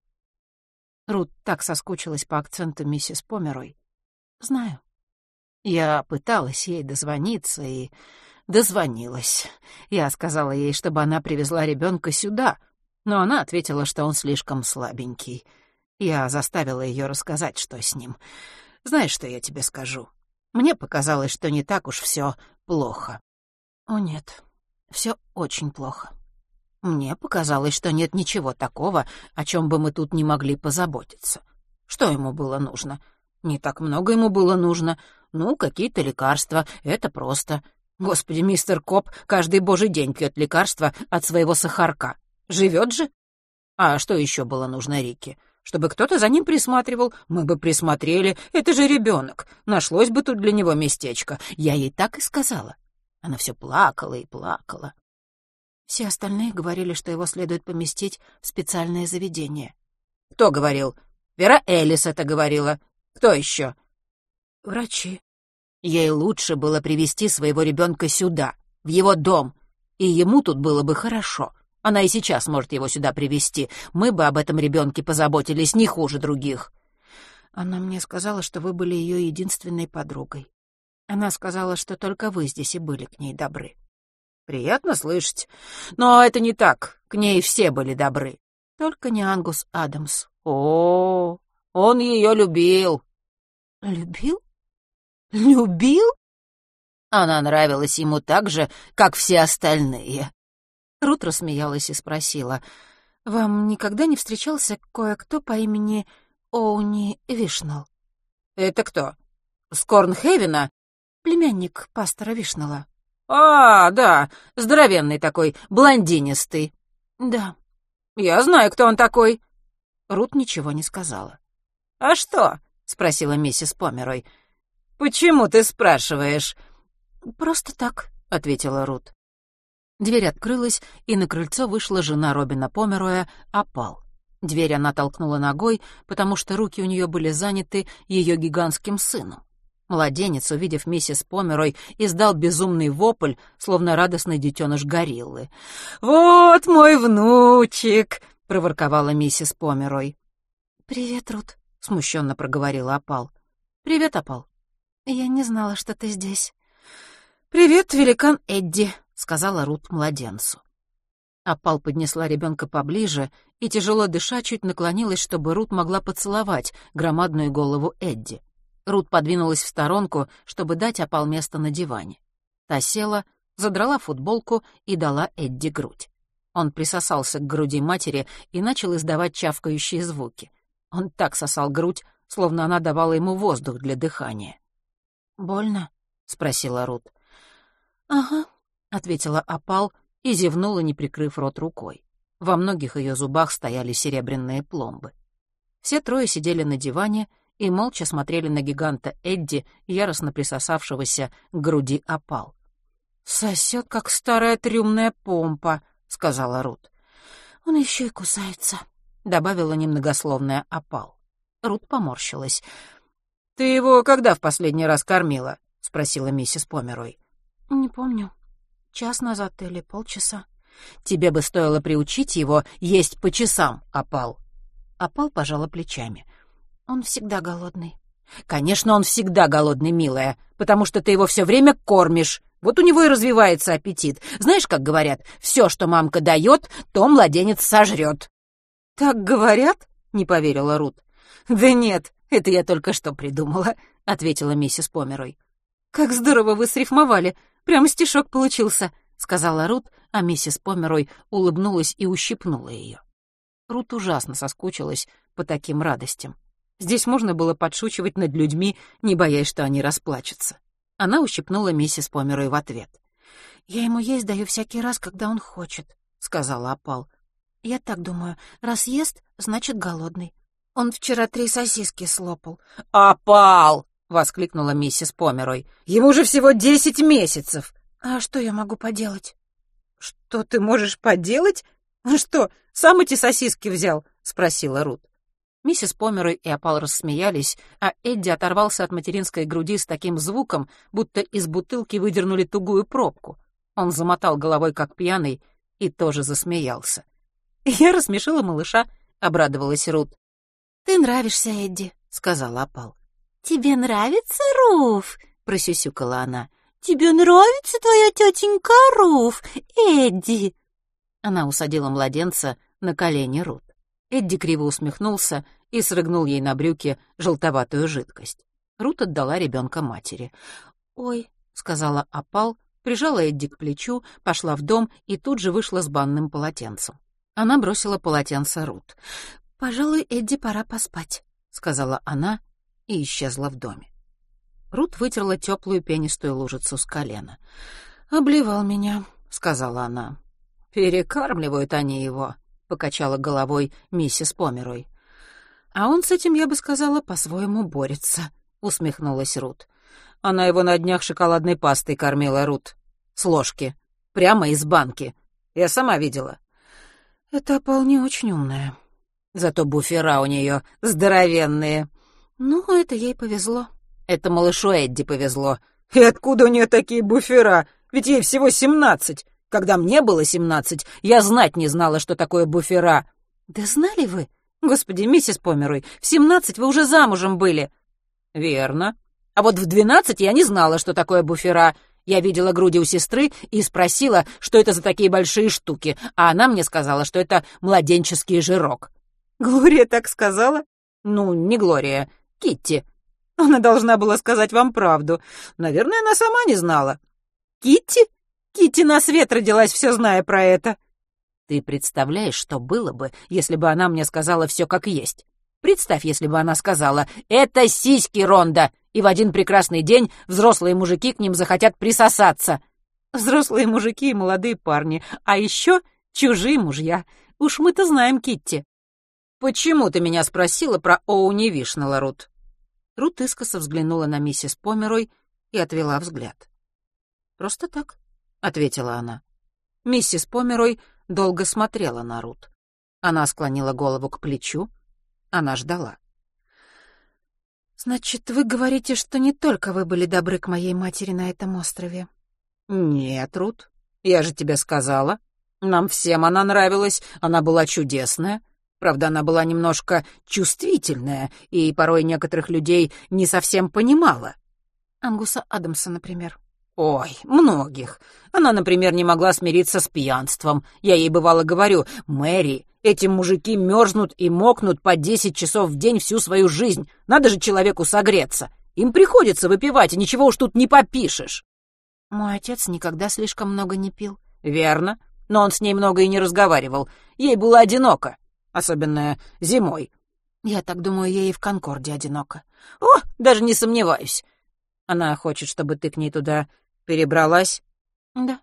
Рут так соскучилась по акценту миссис Померой. Знаю. Я пыталась ей дозвониться и дозвонилась. Я сказала ей, чтобы она привезла ребенка сюда, но она ответила, что он слишком слабенький. Я заставила ее рассказать, что с ним. Знаешь, что я тебе скажу? Мне показалось, что не так уж все плохо. О нет, все очень плохо. Мне показалось, что нет ничего такого, о чем бы мы тут не могли позаботиться. Что ему было нужно? Не так много ему было нужно. Ну, какие-то лекарства, это просто. Господи, мистер Коп каждый божий день пьет лекарства от своего сахарка. Живет же? А что еще было нужно Рике? Чтобы кто-то за ним присматривал, мы бы присмотрели. Это же ребенок. Нашлось бы тут для него местечко. Я ей так и сказала. Она все плакала и плакала. Все остальные говорили, что его следует поместить в специальное заведение. Кто говорил? Вера Элис это говорила. Кто еще? Врачи. Ей лучше было привести своего ребенка сюда, в его дом, и ему тут было бы хорошо. Она и сейчас может его сюда привести. Мы бы об этом ребенке позаботились не хуже других. Она мне сказала, что вы были ее единственной подругой. Она сказала, что только вы здесь и были к ней добры. Приятно слышать. Но это не так. К ней все были добры. Только не Ангус Адамс. О, он ее любил. Любил? Любил? Она нравилась ему так же, как все остальные. Рут рассмеялась и спросила, «Вам никогда не встречался кое-кто по имени Оуни Вишнал?» «Это кто? С Корнхевена?» «Племянник пастора Вишнала». «А, да, здоровенный такой, блондинистый». «Да». «Я знаю, кто он такой». Рут ничего не сказала. «А что?» — спросила миссис Померой. «Почему ты спрашиваешь?» «Просто так», — ответила Рут. Дверь открылась, и на крыльцо вышла жена Робина Помероя, Апал. Дверь она толкнула ногой, потому что руки у нее были заняты ее гигантским сыном. Младенец, увидев миссис Померой, издал безумный вопль, словно радостный детеныш гориллы. «Вот мой внучек!» — проворковала миссис Померой. «Привет, Рут», — смущенно проговорила Апал. «Привет, Апал. Я не знала, что ты здесь». «Привет, великан Эдди», — сказала Рут младенцу. Апал поднесла ребенка поближе и, тяжело дыша, чуть наклонилась, чтобы Рут могла поцеловать громадную голову Эдди. Рут подвинулась в сторонку, чтобы дать Апал место на диване. Та села, задрала футболку и дала Эдди грудь. Он присосался к груди матери и начал издавать чавкающие звуки. Он так сосал грудь, словно она давала ему воздух для дыхания. «Больно?» — спросила Рут. «Ага», — ответила Апал и зевнула, не прикрыв рот рукой. Во многих ее зубах стояли серебряные пломбы. Все трое сидели на диване и молча смотрели на гиганта Эдди, яростно присосавшегося к груди опал. «Сосет, как старая трюмная помпа», — сказала Рут. «Он еще и кусается», — добавила немногословная опал. Рут поморщилась. «Ты его когда в последний раз кормила?» — спросила миссис Померой. «Не помню. Час назад или полчаса». «Тебе бы стоило приучить его есть по часам, опал». Опал пожала плечами. «Он всегда голодный». «Конечно, он всегда голодный, милая, потому что ты его все время кормишь. Вот у него и развивается аппетит. Знаешь, как говорят, все, что мамка дает, то младенец сожрет». «Так говорят?» — не поверила Рут. «Да нет, это я только что придумала», — ответила миссис Померой. «Как здорово вы срифмовали. Прямо стишок получился», — сказала Рут, а миссис Померой улыбнулась и ущипнула ее. Рут ужасно соскучилась по таким радостям. Здесь можно было подшучивать над людьми, не боясь, что они расплачутся. Она ущипнула миссис Померой в ответ. «Я ему есть даю всякий раз, когда он хочет», — сказала Апал. «Я так думаю, раз ест, значит голодный. Он вчера три сосиски слопал». «Апал!» — воскликнула миссис Померой. «Ему же всего десять месяцев!» «А что я могу поделать?» «Что ты можешь поделать? Он что, сам эти сосиски взял?» — спросила Рут. Миссис Померой и Апал рассмеялись, а Эдди оторвался от материнской груди с таким звуком, будто из бутылки выдернули тугую пробку. Он замотал головой, как пьяный, и тоже засмеялся. «Я рассмешила малыша», — обрадовалась Рут. «Ты нравишься, Эдди», — сказала Апал. «Тебе нравится Руф?» — просюсюкала она. «Тебе нравится твоя тетенька Руф, Эдди?» Она усадила младенца на колени Рут. Эдди криво усмехнулся и срыгнул ей на брюки желтоватую жидкость. Рут отдала ребенка матери. «Ой», — сказала Апал, прижала Эдди к плечу, пошла в дом и тут же вышла с банным полотенцем. Она бросила полотенце Рут. «Пожалуй, Эдди, пора поспать», — сказала она и исчезла в доме. Рут вытерла теплую пенистую лужицу с колена. «Обливал меня», — сказала она. «Перекармливают они его», покачала головой миссис Померой. А он с этим, я бы сказала, по-своему борется, усмехнулась Рут. Она его на днях шоколадной пастой кормила, Рут. С ложки. Прямо из банки. Я сама видела. Это вполне очень умная. Зато буфера у нее здоровенные. Ну, это ей повезло. Это малышу Эдди повезло. И откуда у нее такие буфера? Ведь ей всего семнадцать. Когда мне было семнадцать, я знать не знала, что такое буфера». «Да знали вы? Господи, миссис Померой, в семнадцать вы уже замужем были». «Верно. А вот в двенадцать я не знала, что такое буфера. Я видела груди у сестры и спросила, что это за такие большие штуки, а она мне сказала, что это младенческий жирок». «Глория так сказала?» «Ну, не Глория, Китти. Она должна была сказать вам правду. Наверное, она сама не знала». «Китти?» Кити на свет родилась, все зная про это. Ты представляешь, что было бы, если бы она мне сказала все как есть? Представь, если бы она сказала «Это сиськи, Ронда!» и в один прекрасный день взрослые мужики к ним захотят присосаться. Взрослые мужики и молодые парни, а еще чужие мужья. Уж мы-то знаем Китти. «Почему ты меня спросила про Оуни Вишнелла, Рут?» Рут искоса взглянула на миссис Померой и отвела взгляд. «Просто так», — ответила она. Миссис Померой долго смотрела на Рут. Она склонила голову к плечу, она ждала. «Значит, вы говорите, что не только вы были добры к моей матери на этом острове?» «Нет, Рут, я же тебе сказала. Нам всем она нравилась, она была чудесная. Правда, она была немножко чувствительная, и порой некоторых людей не совсем понимала. Ангуса Адамса, например. Ой, многих. Она, например, не могла смириться с пьянством. Я ей бывало говорю, «Мэри, эти мужики мерзнут и мокнут по десять часов в день всю свою жизнь. Надо же человеку согреться. Им приходится выпивать, и ничего уж тут не попишешь». Мой отец никогда слишком много не пил. Верно, но он с ней много и не разговаривал. Ей было одиноко, особенно зимой. Я так думаю, ей и в Конкорде одиноко. О, даже не сомневаюсь. Она хочет, чтобы ты к ней туда перебралась? Да.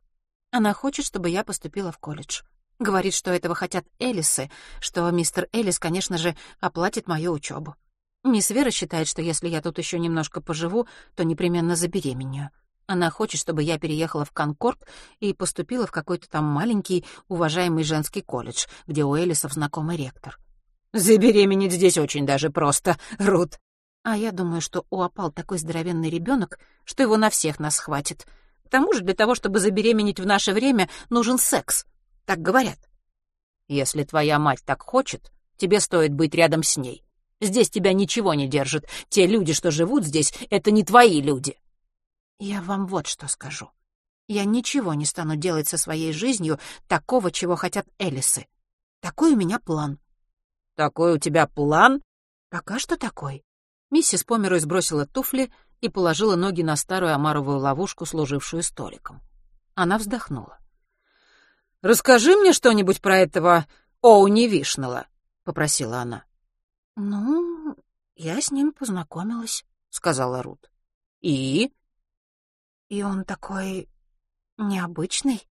Она хочет, чтобы я поступила в колледж. Говорит, что этого хотят Элисы, что мистер Элис, конечно же, оплатит мою учебу. Мисс Вера считает, что если я тут еще немножко поживу, то непременно забеременею. Она хочет, чтобы я переехала в Конкорд и поступила в какой-то там маленький, уважаемый женский колледж, где у Элисов знакомый ректор. Забеременеть здесь очень даже просто, Рут. А я думаю, что у опал такой здоровенный ребенок, что его на всех нас хватит. К тому же для того, чтобы забеременеть в наше время, нужен секс. Так говорят. Если твоя мать так хочет, тебе стоит быть рядом с ней. Здесь тебя ничего не держит. Те люди, что живут здесь, это не твои люди. Я вам вот что скажу. Я ничего не стану делать со своей жизнью такого, чего хотят Элисы. Такой у меня план. Такой у тебя план? Пока что такой. Миссис Померой сбросила туфли и положила ноги на старую омаровую ловушку, служившую столиком. Она вздохнула. «Расскажи мне что-нибудь про этого Оуни Вишнелла», — попросила она. «Ну, я с ним познакомилась», — сказала Рут. «И?» «И он такой необычный».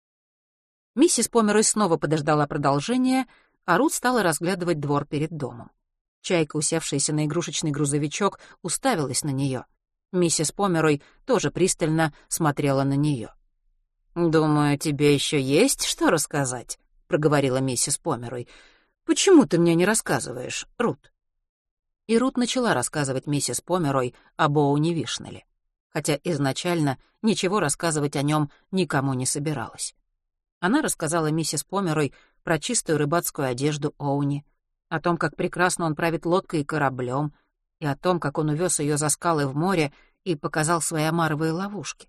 Миссис Померой снова подождала продолжения, а Рут стала разглядывать двор перед домом. Чайка, усевшаяся на игрушечный грузовичок, уставилась на нее. Миссис Померой тоже пристально смотрела на нее. «Думаю, тебе еще есть что рассказать», — проговорила миссис Померой. «Почему ты мне не рассказываешь, Рут?» И Рут начала рассказывать миссис Померой об Оуне Вишнеле, хотя изначально ничего рассказывать о нем никому не собиралась. Она рассказала миссис Померой про чистую рыбацкую одежду Оуни, о том, как прекрасно он правит лодкой и кораблем, и о том, как он увез ее за скалы в море и показал свои омаровые ловушки.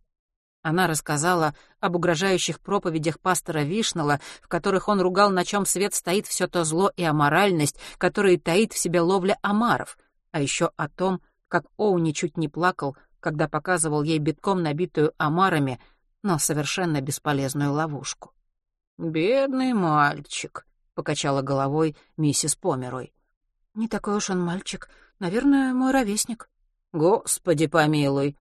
Она рассказала об угрожающих проповедях пастора Вишнала, в которых он ругал, на чем свет стоит все то зло и аморальность, которые таит в себе ловля омаров, а еще о том, как Оуни чуть не плакал, когда показывал ей битком набитую омарами, но совершенно бесполезную ловушку. «Бедный мальчик», покачала головой миссис Померой. Не такой уж он мальчик. Наверное, мой ровесник. Господи помилуй.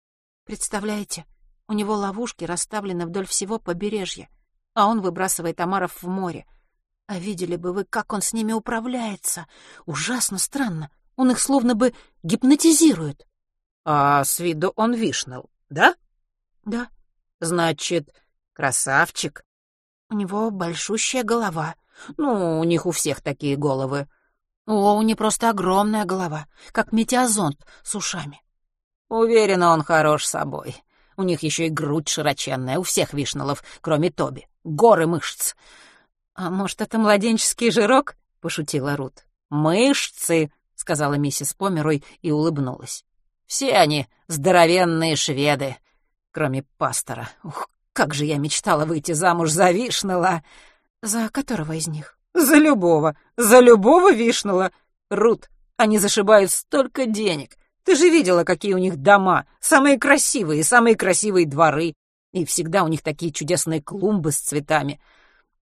Представляете, у него ловушки расставлены вдоль всего побережья, а он выбрасывает омаров в море. А видели бы вы, как он с ними управляется. Ужасно странно. Он их словно бы гипнотизирует. А с виду он вишнел, да? Да. Значит, красавчик. У него большущая голова — ну, у них у всех такие головы. О, у них просто огромная голова, как метеозонд с ушами. Уверена, он хорош собой. У них еще и грудь широченная, у всех вишнелов, кроме Тоби. Горы мышц. А может, это младенческий жирок? — пошутила Рут. «Мышцы», — сказала миссис Померой и улыбнулась. «Все они здоровенные шведы, кроме пастора. Ух, как же я мечтала выйти замуж за Вишнела!» «За которого из них?» «За любого! За любого вишнула! Рут, они зашибают столько денег! Ты же видела, какие у них дома! Самые красивые, самые красивые дворы! И всегда у них такие чудесные клумбы с цветами!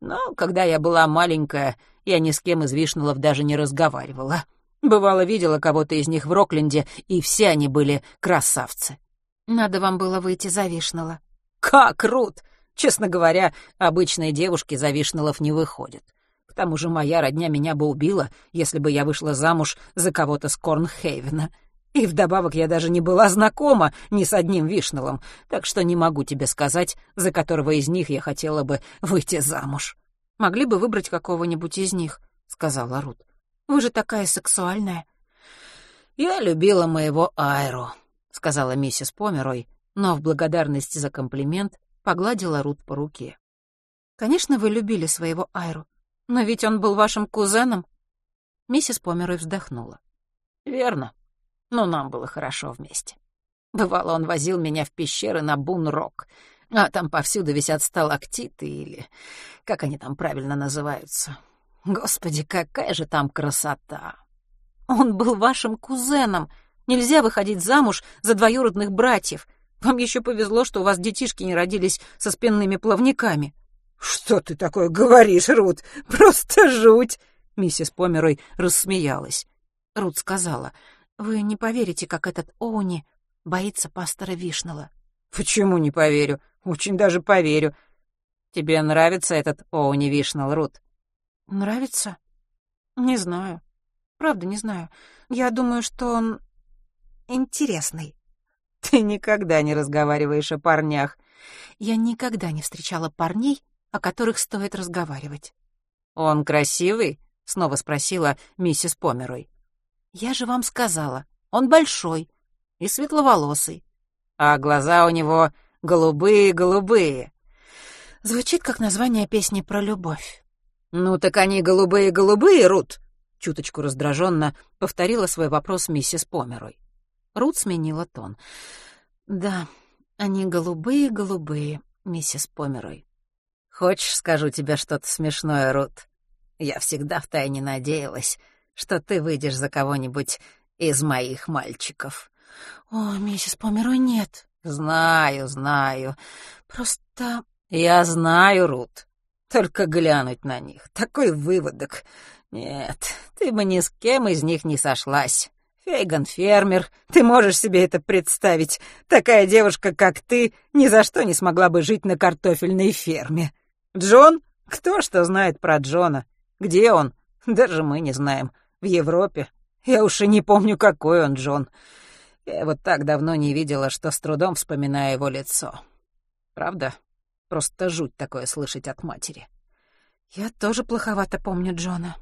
Но когда я была маленькая, я ни с кем из Вишнулов даже не разговаривала. Бывало, видела кого-то из них в Рокленде, и все они были красавцы. Надо вам было выйти за Вишнала. Как, Рут! Честно говоря, обычные девушки за Вишнелов не выходят. К тому же моя родня меня бы убила, если бы я вышла замуж за кого-то с Корнхейвена. И вдобавок я даже не была знакома ни с одним Вишнелом, так что не могу тебе сказать, за которого из них я хотела бы выйти замуж. Могли бы выбрать какого-нибудь из них, — сказала Рут. Вы же такая сексуальная. Я любила моего Айру, — сказала миссис Померой, но в благодарность за комплимент погладила Рут по руке. Конечно, вы любили своего Айру, но ведь он был вашим кузеном. Миссис Померой вздохнула. Верно, но нам было хорошо вместе. Бывало, он возил меня в пещеры на Бун-Рок, а там повсюду висят сталактиты или... как они там правильно называются. Господи, какая же там красота! Он был вашим кузеном. Нельзя выходить замуж за двоюродных братьев. Вам еще повезло, что у вас детишки не родились со спинными плавниками. «Что ты такое говоришь, Рут? Просто жуть!» Миссис Померой рассмеялась. Рут сказала, «Вы не поверите, как этот Оуни боится пастора Вишнала». «Почему не поверю? Очень даже поверю. Тебе нравится этот Оуни Вишнал, Рут?» Нравится? Не знаю. Правда, не знаю. Я думаю, что он интересный. Ты никогда не разговариваешь о парнях. Я никогда не встречала парней, о которых стоит разговаривать. Он красивый? Снова спросила миссис Померой. Я же вам сказала, он большой и светловолосый. А глаза у него голубые-голубые. Звучит как название песни про любовь. «Ну так они голубые-голубые, Рут!» Чуточку раздраженно повторила свой вопрос миссис Померой. Рут сменила тон. «Да, они голубые-голубые, миссис Померой». «Хочешь, скажу тебе что-то смешное, Рут? Я всегда втайне надеялась, что ты выйдешь за кого-нибудь из моих мальчиков». «О, миссис Померой, нет». «Знаю, знаю. Просто...» «Я знаю, Рут. Только глянуть на них. Такой выводок. Нет, ты бы ни с кем из них не сошлась. Фейган фермер, ты можешь себе это представить. Такая девушка, как ты, ни за что не смогла бы жить на картофельной ферме. Джон? Кто что знает про Джона? Где он? Даже мы не знаем. В Европе. Я уж и не помню, какой он Джон. Я вот так давно не видела, что с трудом вспоминаю его лицо. Правда? Просто жуть такое слышать от матери. Я тоже плоховато помню Джона.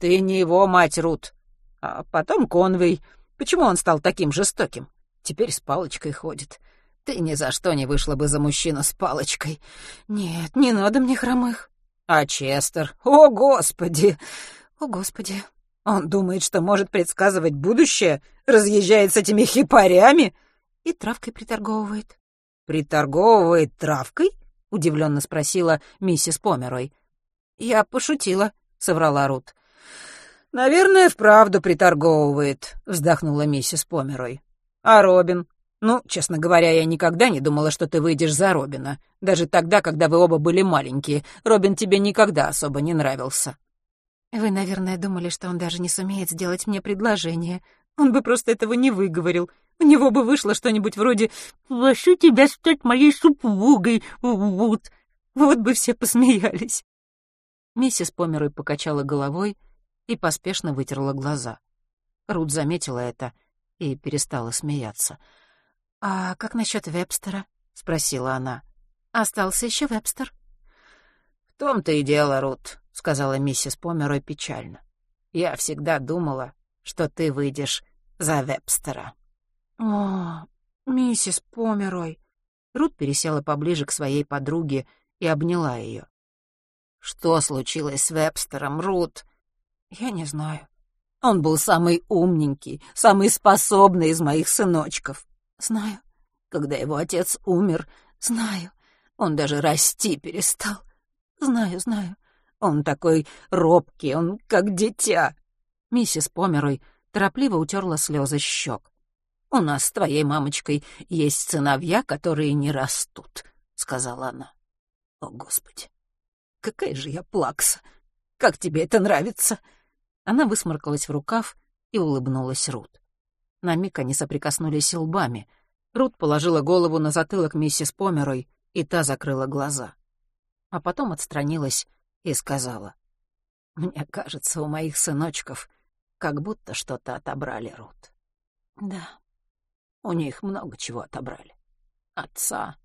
Ты не его мать, Рут. А потом Конвей. Почему он стал таким жестоким? Теперь с палочкой ходит. Ты ни за что не вышла бы за мужчину с палочкой. Нет, не надо мне хромых. А Честер? О, Господи! О, Господи. Он думает, что может предсказывать будущее, разъезжает с этими хипарями и травкой приторговывает. Приторговывает травкой? удивленно спросила миссис Померой. «Я пошутила», — соврала Рут. «Наверное, вправду приторговывает», — вздохнула миссис Померой. «А Робин? Ну, честно говоря, я никогда не думала, что ты выйдешь за Робина. Даже тогда, когда вы оба были маленькие. Робин тебе никогда особо не нравился». «Вы, наверное, думали, что он даже не сумеет сделать мне предложение. Он бы просто этого не выговорил. У него бы вышло что-нибудь вроде «Прошу тебя стать моей супругой, вот». Вот бы все посмеялись. Миссис Померой покачала головой и поспешно вытерла глаза. Рут заметила это и перестала смеяться. «А как насчет Вебстера?» — спросила она. «Остался еще Вебстер?» «В том-то и дело, Рут», — сказала миссис Померой печально. «Я всегда думала, что ты выйдешь за Вебстера». «О, миссис Померой!» Рут пересела поближе к своей подруге и обняла ее. «Что случилось с Вебстером, Рут?» «Я не знаю». «Он был самый умненький, самый способный из моих сыночков». «Знаю». «Когда его отец умер...» «Знаю». «Он даже расти перестал». «Знаю, знаю». «Он такой робкий, он как дитя». Миссис Померой торопливо утерла слезы щек. «У нас с твоей мамочкой есть сыновья, которые не растут», — сказала она. «О, Господи! какая же я плакса! Как тебе это нравится?» Она высморкалась в рукав и улыбнулась Рут. На миг они соприкоснулись лбами. Рут положила голову на затылок миссис Померой, и та закрыла глаза. А потом отстранилась и сказала. «Мне кажется, у моих сыночков как будто что-то отобрали, Рут». «Да, у них много чего отобрали. Отца,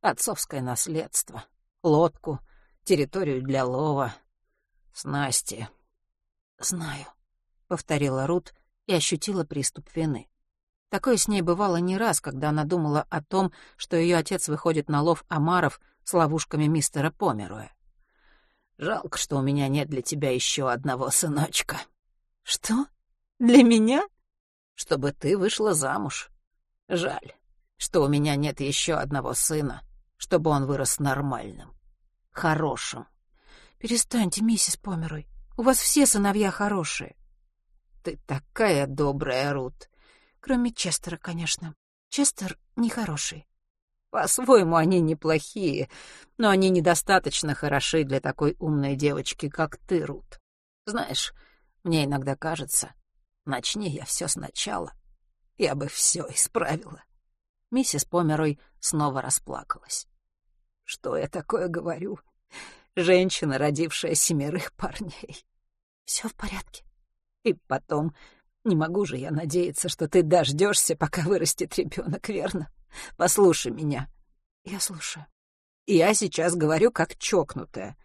отцовское наследство, лодку, территорию для лова, снасти». «Знаю», — повторила Рут и ощутила приступ вины. Такое с ней бывало не раз, когда она думала о том, что ее отец выходит на лов омаров с ловушками мистера Померуя. «Жалко, что у меня нет для тебя еще одного сыночка». «Что? Для меня?» «Чтобы ты вышла замуж. Жаль, что у меня нет еще одного сына, чтобы он вырос нормальным, хорошим». «Перестаньте, миссис Померой. У вас все сыновья хорошие». «Ты такая добрая, Рут». «Кроме Честера, конечно. Честер нехороший». «По-своему они неплохие, но они недостаточно хороши для такой умной девочки, как ты, Рут. Знаешь, мне иногда кажется, начни я все сначала, я бы все исправила». Миссис Померой снова расплакалась. «Что я такое говорю? Женщина, родившая семерых парней». «Все в порядке», и потом, не могу же я надеяться, что ты дождешься, пока вырастет ребенок, верно? Послушай меня. Я слушаю. Я сейчас говорю как чокнутая.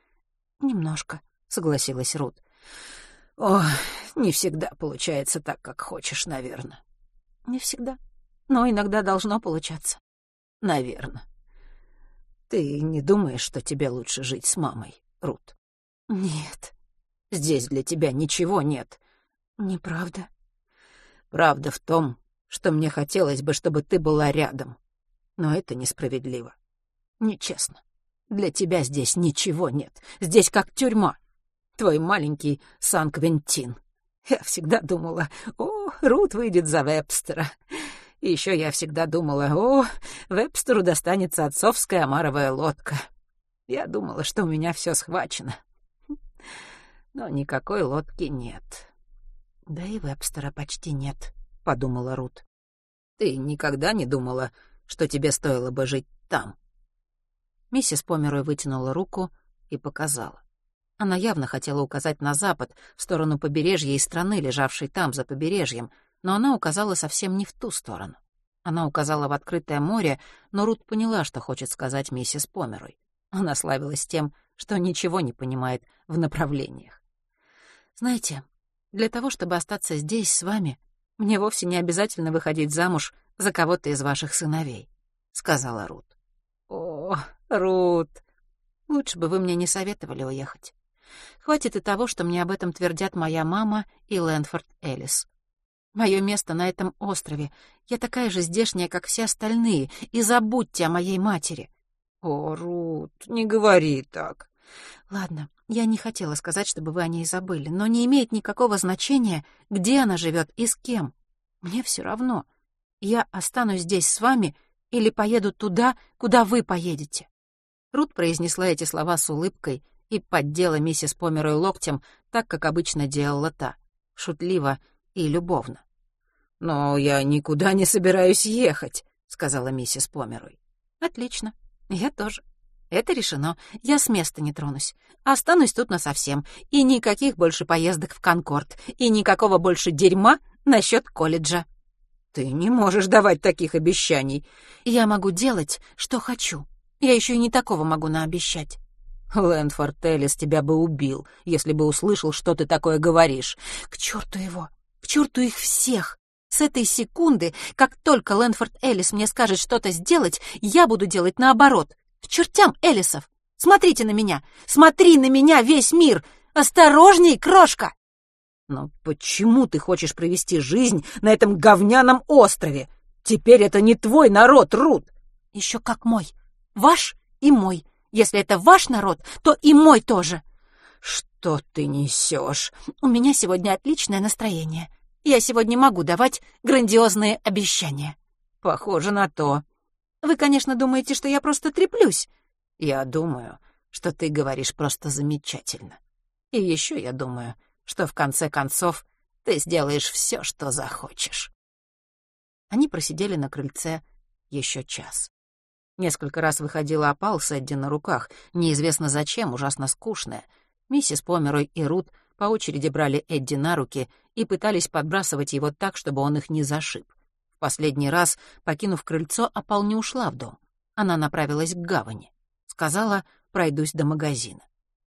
Немножко, согласилась Рут. О, не всегда получается так, как хочешь, наверное. Не всегда, но иногда должно получаться. Наверное. Ты не думаешь, что тебе лучше жить с мамой, Рут? Нет. Здесь для тебя ничего нет. Неправда. Правда в том, что мне хотелось бы, чтобы ты была рядом. Но это несправедливо. Нечестно. Для тебя здесь ничего нет. Здесь как тюрьма. Твой маленький Сан-Квентин. Я всегда думала, о, Рут выйдет за Вебстера. Еще я всегда думала, о, Вебстеру достанется отцовская омаровая лодка. Я думала, что у меня все схвачено. Но никакой лодки нет. «Да и Вебстера почти нет», — подумала Рут. «Ты никогда не думала, что тебе стоило бы жить там?» Миссис Померой вытянула руку и показала. Она явно хотела указать на запад, в сторону побережья и страны, лежавшей там, за побережьем, но она указала совсем не в ту сторону. Она указала в открытое море, но Рут поняла, что хочет сказать миссис Померой. Она славилась тем, что ничего не понимает в направлениях. «Знаете, для того, чтобы остаться здесь с вами, мне вовсе не обязательно выходить замуж за кого-то из ваших сыновей», — сказала Рут. «О, Рут, лучше бы вы мне не советовали уехать. Хватит и того, что мне об этом твердят моя мама и Лэнфорд Элис. Мое место на этом острове. Я такая же здешняя, как все остальные, и забудьте о моей матери». «О, Рут, не говори так». «Ладно, я не хотела сказать, чтобы вы о ней забыли, но не имеет никакого значения, где она живет и с кем. Мне все равно. Я останусь здесь с вами или поеду туда, куда вы поедете». Рут произнесла эти слова с улыбкой и поддела миссис Померой локтем, так, как обычно делала та, шутливо и любовно. «Но я никуда не собираюсь ехать», — сказала миссис Померой. «Отлично, я тоже», это решено. Я с места не тронусь. Останусь тут насовсем. И никаких больше поездок в Конкорд. И никакого больше дерьма насчет колледжа. Ты не можешь давать таких обещаний. Я могу делать, что хочу. Я еще и не такого могу наобещать. Лэндфорд Эллис тебя бы убил, если бы услышал, что ты такое говоришь. К черту его! К черту их всех! С этой секунды, как только Лэнфорд Эллис мне скажет что-то сделать, я буду делать наоборот. К чертям Элисов! Смотрите на меня! Смотри на меня, весь мир! Осторожней, крошка!» «Но почему ты хочешь провести жизнь на этом говняном острове? Теперь это не твой народ, Рут!» «Еще как мой. Ваш и мой. Если это ваш народ, то и мой тоже». «Что ты несешь?» «У меня сегодня отличное настроение. Я сегодня могу давать грандиозные обещания». «Похоже на то», вы, конечно, думаете, что я просто треплюсь. Я думаю, что ты говоришь просто замечательно. И еще я думаю, что в конце концов ты сделаешь все, что захочешь». Они просидели на крыльце еще час. Несколько раз выходила опал с Эдди на руках, неизвестно зачем, ужасно скучная. Миссис Померой и Рут по очереди брали Эдди на руки и пытались подбрасывать его так, чтобы он их не зашиб. В последний раз, покинув крыльцо, опал не ушла в дом. Она направилась к гавани. Сказала, пройдусь до магазина.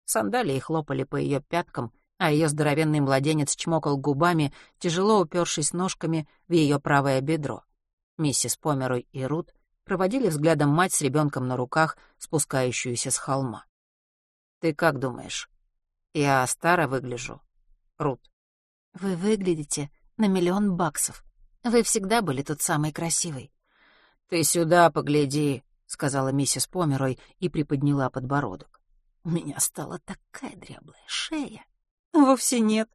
Сандалии хлопали по ее пяткам, а ее здоровенный младенец чмокал губами, тяжело упершись ножками в ее правое бедро. Миссис Померой и Рут проводили взглядом мать с ребенком на руках, спускающуюся с холма. «Ты как думаешь, я старо выгляжу, Рут?» «Вы выглядите на миллион баксов. Вы всегда были тут самый красивый». «Ты сюда погляди», — сказала миссис Померой и приподняла подбородок. «У меня стала такая дряблая шея». «Вовсе нет».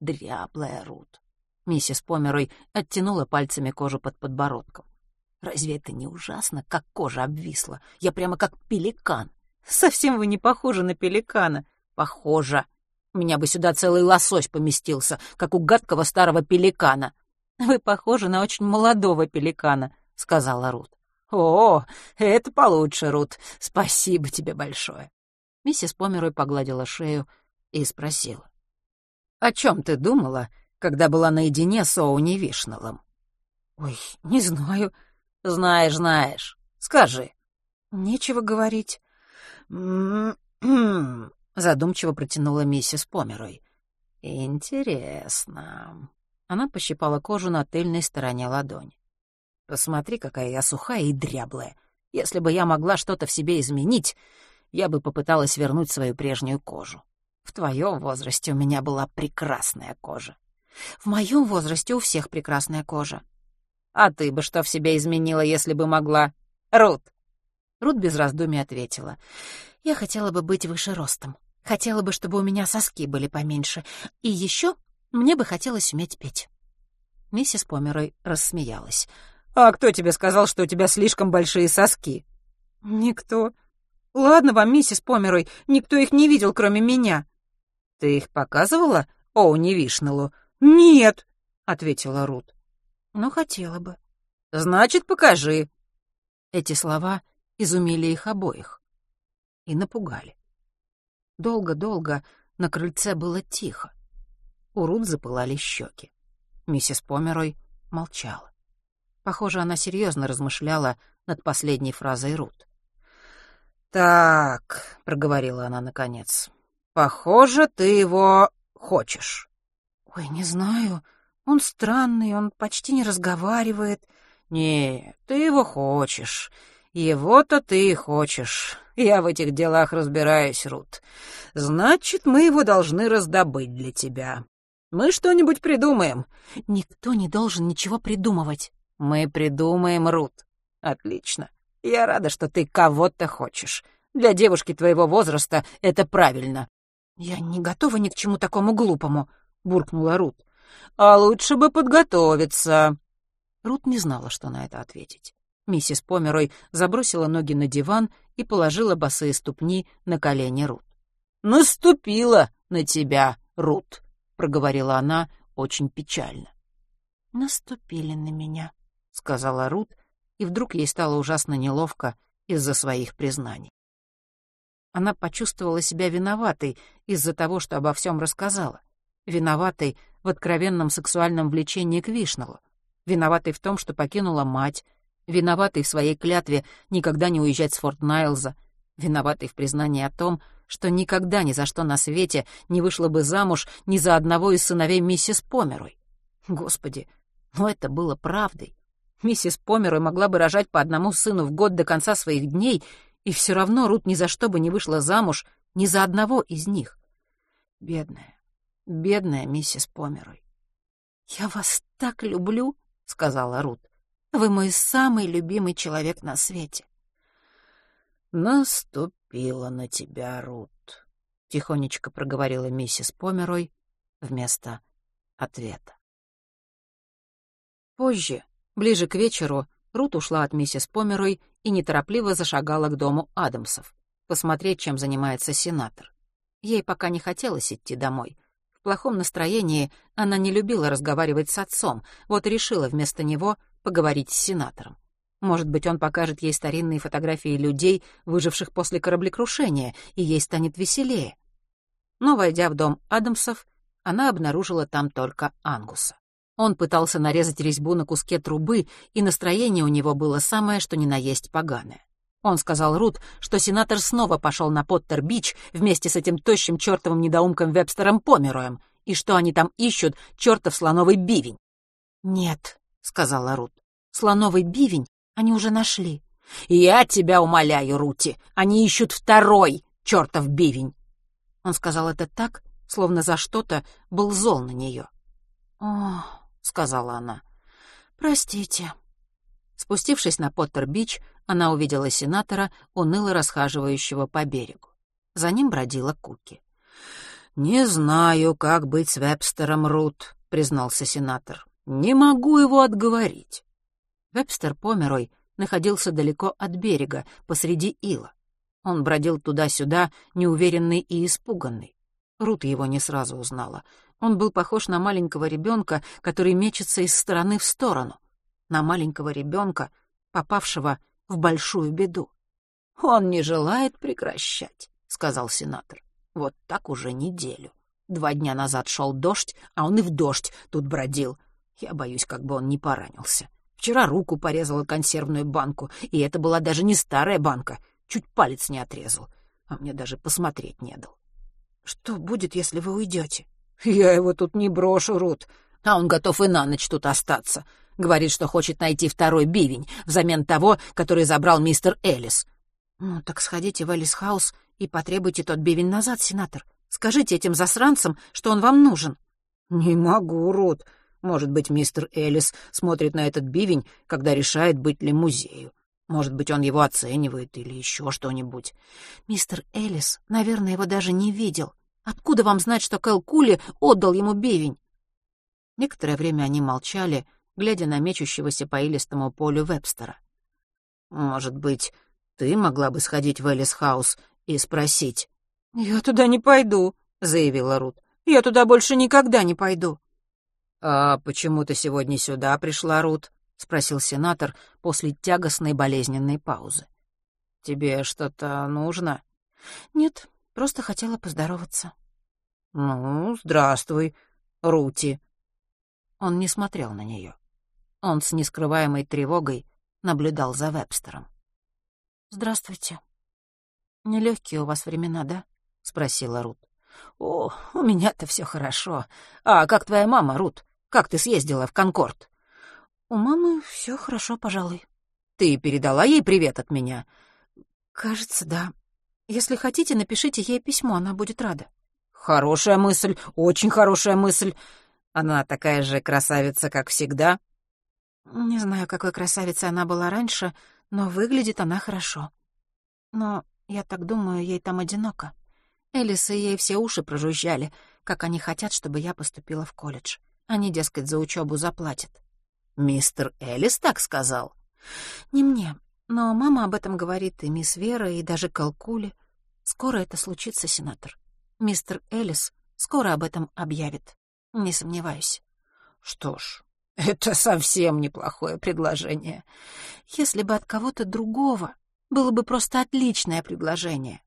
«Дряблая, Рут». Миссис Померой оттянула пальцами кожу под подбородком. Разве это не ужасно, как кожа обвисла? Я прямо как пеликан. Совсем вы не похожи на пеликана. Похоже. Меня бы сюда целый лосось поместился, как у гадкого старого пеликана. Вы похожи на очень молодого пеликана, сказала Рут. О, это получше, Рут. Спасибо тебе большое. Миссис Померой погладила шею и спросила. «О чем ты думала, когда была наедине с Оуни Вишнеллом?» «Ой, не знаю. Знаешь, знаешь. Скажи. Нечего говорить. Задумчиво протянула миссис Померой. Интересно. Она пощипала кожу на тыльной стороне ладони. Посмотри, какая я сухая и дряблая. Если бы я могла что-то в себе изменить, я бы попыталась вернуть свою прежнюю кожу. В твоем возрасте у меня была прекрасная кожа. В моем возрасте у всех прекрасная кожа. А ты бы что в себе изменила, если бы могла? Рут!» Рут без раздумий ответила. «Я хотела бы быть выше ростом. Хотела бы, чтобы у меня соски были поменьше. И еще мне бы хотелось уметь петь». Миссис Померой рассмеялась. «А кто тебе сказал, что у тебя слишком большие соски?» «Никто. Ладно вам, миссис Померой, никто их не видел, кроме меня». «Ты их показывала Оуни Вишнеллу?» «Нет», — ответила Рут но хотела бы. «Значит, покажи». Эти слова изумили их обоих и напугали. Долго-долго на крыльце было тихо. У Рут запылали щеки. Миссис Померой молчала. Похоже, она серьезно размышляла над последней фразой Рут. «Так», — проговорила она наконец, — «похоже, ты его хочешь». «Ой, не знаю», он странный, он почти не разговаривает. Не, ты его хочешь. Его-то ты хочешь. Я в этих делах разбираюсь, Рут. Значит, мы его должны раздобыть для тебя. Мы что-нибудь придумаем. Никто не должен ничего придумывать. Мы придумаем, Рут. Отлично. Я рада, что ты кого-то хочешь. Для девушки твоего возраста это правильно. Я не готова ни к чему такому глупому, буркнула Рут. А лучше бы подготовиться». Рут не знала, что на это ответить. Миссис Померой забросила ноги на диван и положила босые ступни на колени Рут. «Наступила на тебя, Рут», — проговорила она очень печально. «Наступили на меня», — сказала Рут, и вдруг ей стало ужасно неловко из-за своих признаний. Она почувствовала себя виноватой из-за того, что обо всем рассказала виноватой в откровенном сексуальном влечении к Вишнеллу, виноватой в том, что покинула мать, виноватой в своей клятве никогда не уезжать с Форт Найлза, виноватой в признании о том, что никогда ни за что на свете не вышла бы замуж ни за одного из сыновей миссис Померой. Господи, но это было правдой. Миссис Померой могла бы рожать по одному сыну в год до конца своих дней, и все равно Рут ни за что бы не вышла замуж ни за одного из них. Бедная, Бедная миссис Померой. «Я вас так люблю», — сказала Рут. «Вы мой самый любимый человек на свете». «Наступила на тебя, Рут», — тихонечко проговорила миссис Померой вместо ответа. Позже, ближе к вечеру, Рут ушла от миссис Померой и неторопливо зашагала к дому Адамсов. посмотреть, чем занимается сенатор. Ей пока не хотелось идти домой. В плохом настроении она не любила разговаривать с отцом, вот решила вместо него поговорить с сенатором. Может быть, он покажет ей старинные фотографии людей, выживших после кораблекрушения, и ей станет веселее. Но, войдя в дом Адамсов, она обнаружила там только Ангуса. Он пытался нарезать резьбу на куске трубы, и настроение у него было самое, что ни на есть поганое. Он сказал Рут, что сенатор снова пошел на Поттер-Бич вместе с этим тощим чертовым недоумком Вебстером Помероем, и что они там ищут чертов слоновый бивень. «Нет», — сказала Рут, — «слоновый бивень они уже нашли». «Я тебя умоляю, Рути, они ищут второй чертов бивень». Он сказал это так, словно за что-то был зол на нее. «О, сказала она. «Простите». Спустившись на Поттер-Бич, она увидела сенатора, уныло расхаживающего по берегу. За ним бродила Куки. «Не знаю, как быть с Вебстером, Рут», — признался сенатор. «Не могу его отговорить». Вебстер Померой находился далеко от берега, посреди ила. Он бродил туда-сюда, неуверенный и испуганный. Рут его не сразу узнала. Он был похож на маленького ребенка, который мечется из стороны в сторону. На маленького ребенка, попавшего в большую беду. «Он не желает прекращать», — сказал сенатор. «Вот так уже неделю. Два дня назад шел дождь, а он и в дождь тут бродил. Я боюсь, как бы он не поранился. Вчера руку порезала консервную банку, и это была даже не старая банка, чуть палец не отрезал, а мне даже посмотреть не дал. «Что будет, если вы уйдете?» «Я его тут не брошу, Рут. А он готов и на ночь тут остаться. Говорит, что хочет найти второй бивень взамен того, который забрал мистер Элис». «Ну, так сходите в Элис-хаус и потребуйте тот бивень назад, сенатор. Скажите этим засранцам, что он вам нужен». «Не могу, Рут. Может быть, мистер Элис смотрит на этот бивень, когда решает, быть ли музею. Может быть, он его оценивает или еще что-нибудь. Мистер Элис, наверное, его даже не видел. Откуда вам знать, что Кэл Кули отдал ему бивень?» Некоторое время они молчали, глядя на мечущегося по илистому полю Вебстера. «Может быть, ты могла бы сходить в Элис-хаус и спросить?» «Я туда не пойду», — заявила Рут. «Я туда больше никогда не пойду». «А почему ты сегодня сюда пришла, Рут?» — спросил сенатор после тягостной болезненной паузы. «Тебе что-то нужно?» «Нет, Просто хотела поздороваться. «Ну, здравствуй, Рути». Он не смотрел на нее. Он с нескрываемой тревогой наблюдал за Вебстером. «Здравствуйте. Нелегкие у вас времена, да?» — спросила Рут. «О, у меня-то все хорошо. А как твоя мама, Рут? Как ты съездила в Конкорд?» «У мамы все хорошо, пожалуй». «Ты передала ей привет от меня?» «Кажется, да. Если хотите, напишите ей письмо, она будет рада». «Хорошая мысль, очень хорошая мысль. Она такая же красавица, как всегда?» «Не знаю, какой красавицей она была раньше, но выглядит она хорошо. Но, я так думаю, ей там одиноко. Элис и ей все уши прожужжали, как они хотят, чтобы я поступила в колледж. Они, дескать, за учебу заплатят». «Мистер Элис так сказал?» «Не мне. Но мама об этом говорит и мисс Вера, и даже Калкули. Скоро это случится, сенатор. Мистер Элис скоро об этом объявит. Не сомневаюсь. Что ж, это совсем неплохое предложение. Если бы от кого-то другого, было бы просто отличное предложение.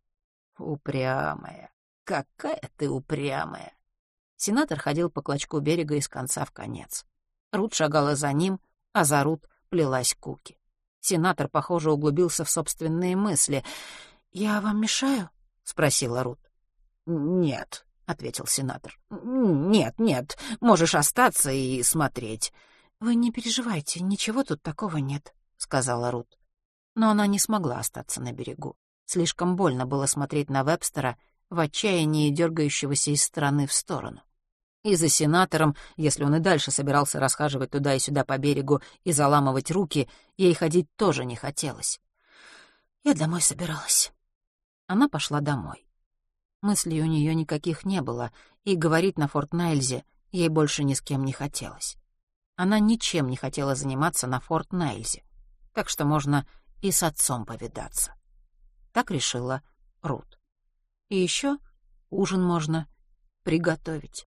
Упрямая. Какая ты упрямая. Сенатор ходил по клочку берега из конца в конец. Рут шагала за ним, а за Рут плелась Куки. Сенатор, похоже, углубился в собственные мысли. «Я вам мешаю?» — спросила Рут. «Нет», — ответил сенатор. «Нет, нет, можешь остаться и смотреть». «Вы не переживайте, ничего тут такого нет», — сказала Рут. Но она не смогла остаться на берегу. Слишком больно было смотреть на Вебстера в отчаянии дергающегося из стороны в сторону. И за сенатором, если он и дальше собирался расхаживать туда и сюда по берегу и заламывать руки, ей ходить тоже не хотелось. Я домой собиралась. Она пошла домой. Мыслей у нее никаких не было, и говорить на Форт Найльзе ей больше ни с кем не хотелось. Она ничем не хотела заниматься на Форт Найльзе, так что можно и с отцом повидаться. Так решила Рут. И еще ужин можно приготовить.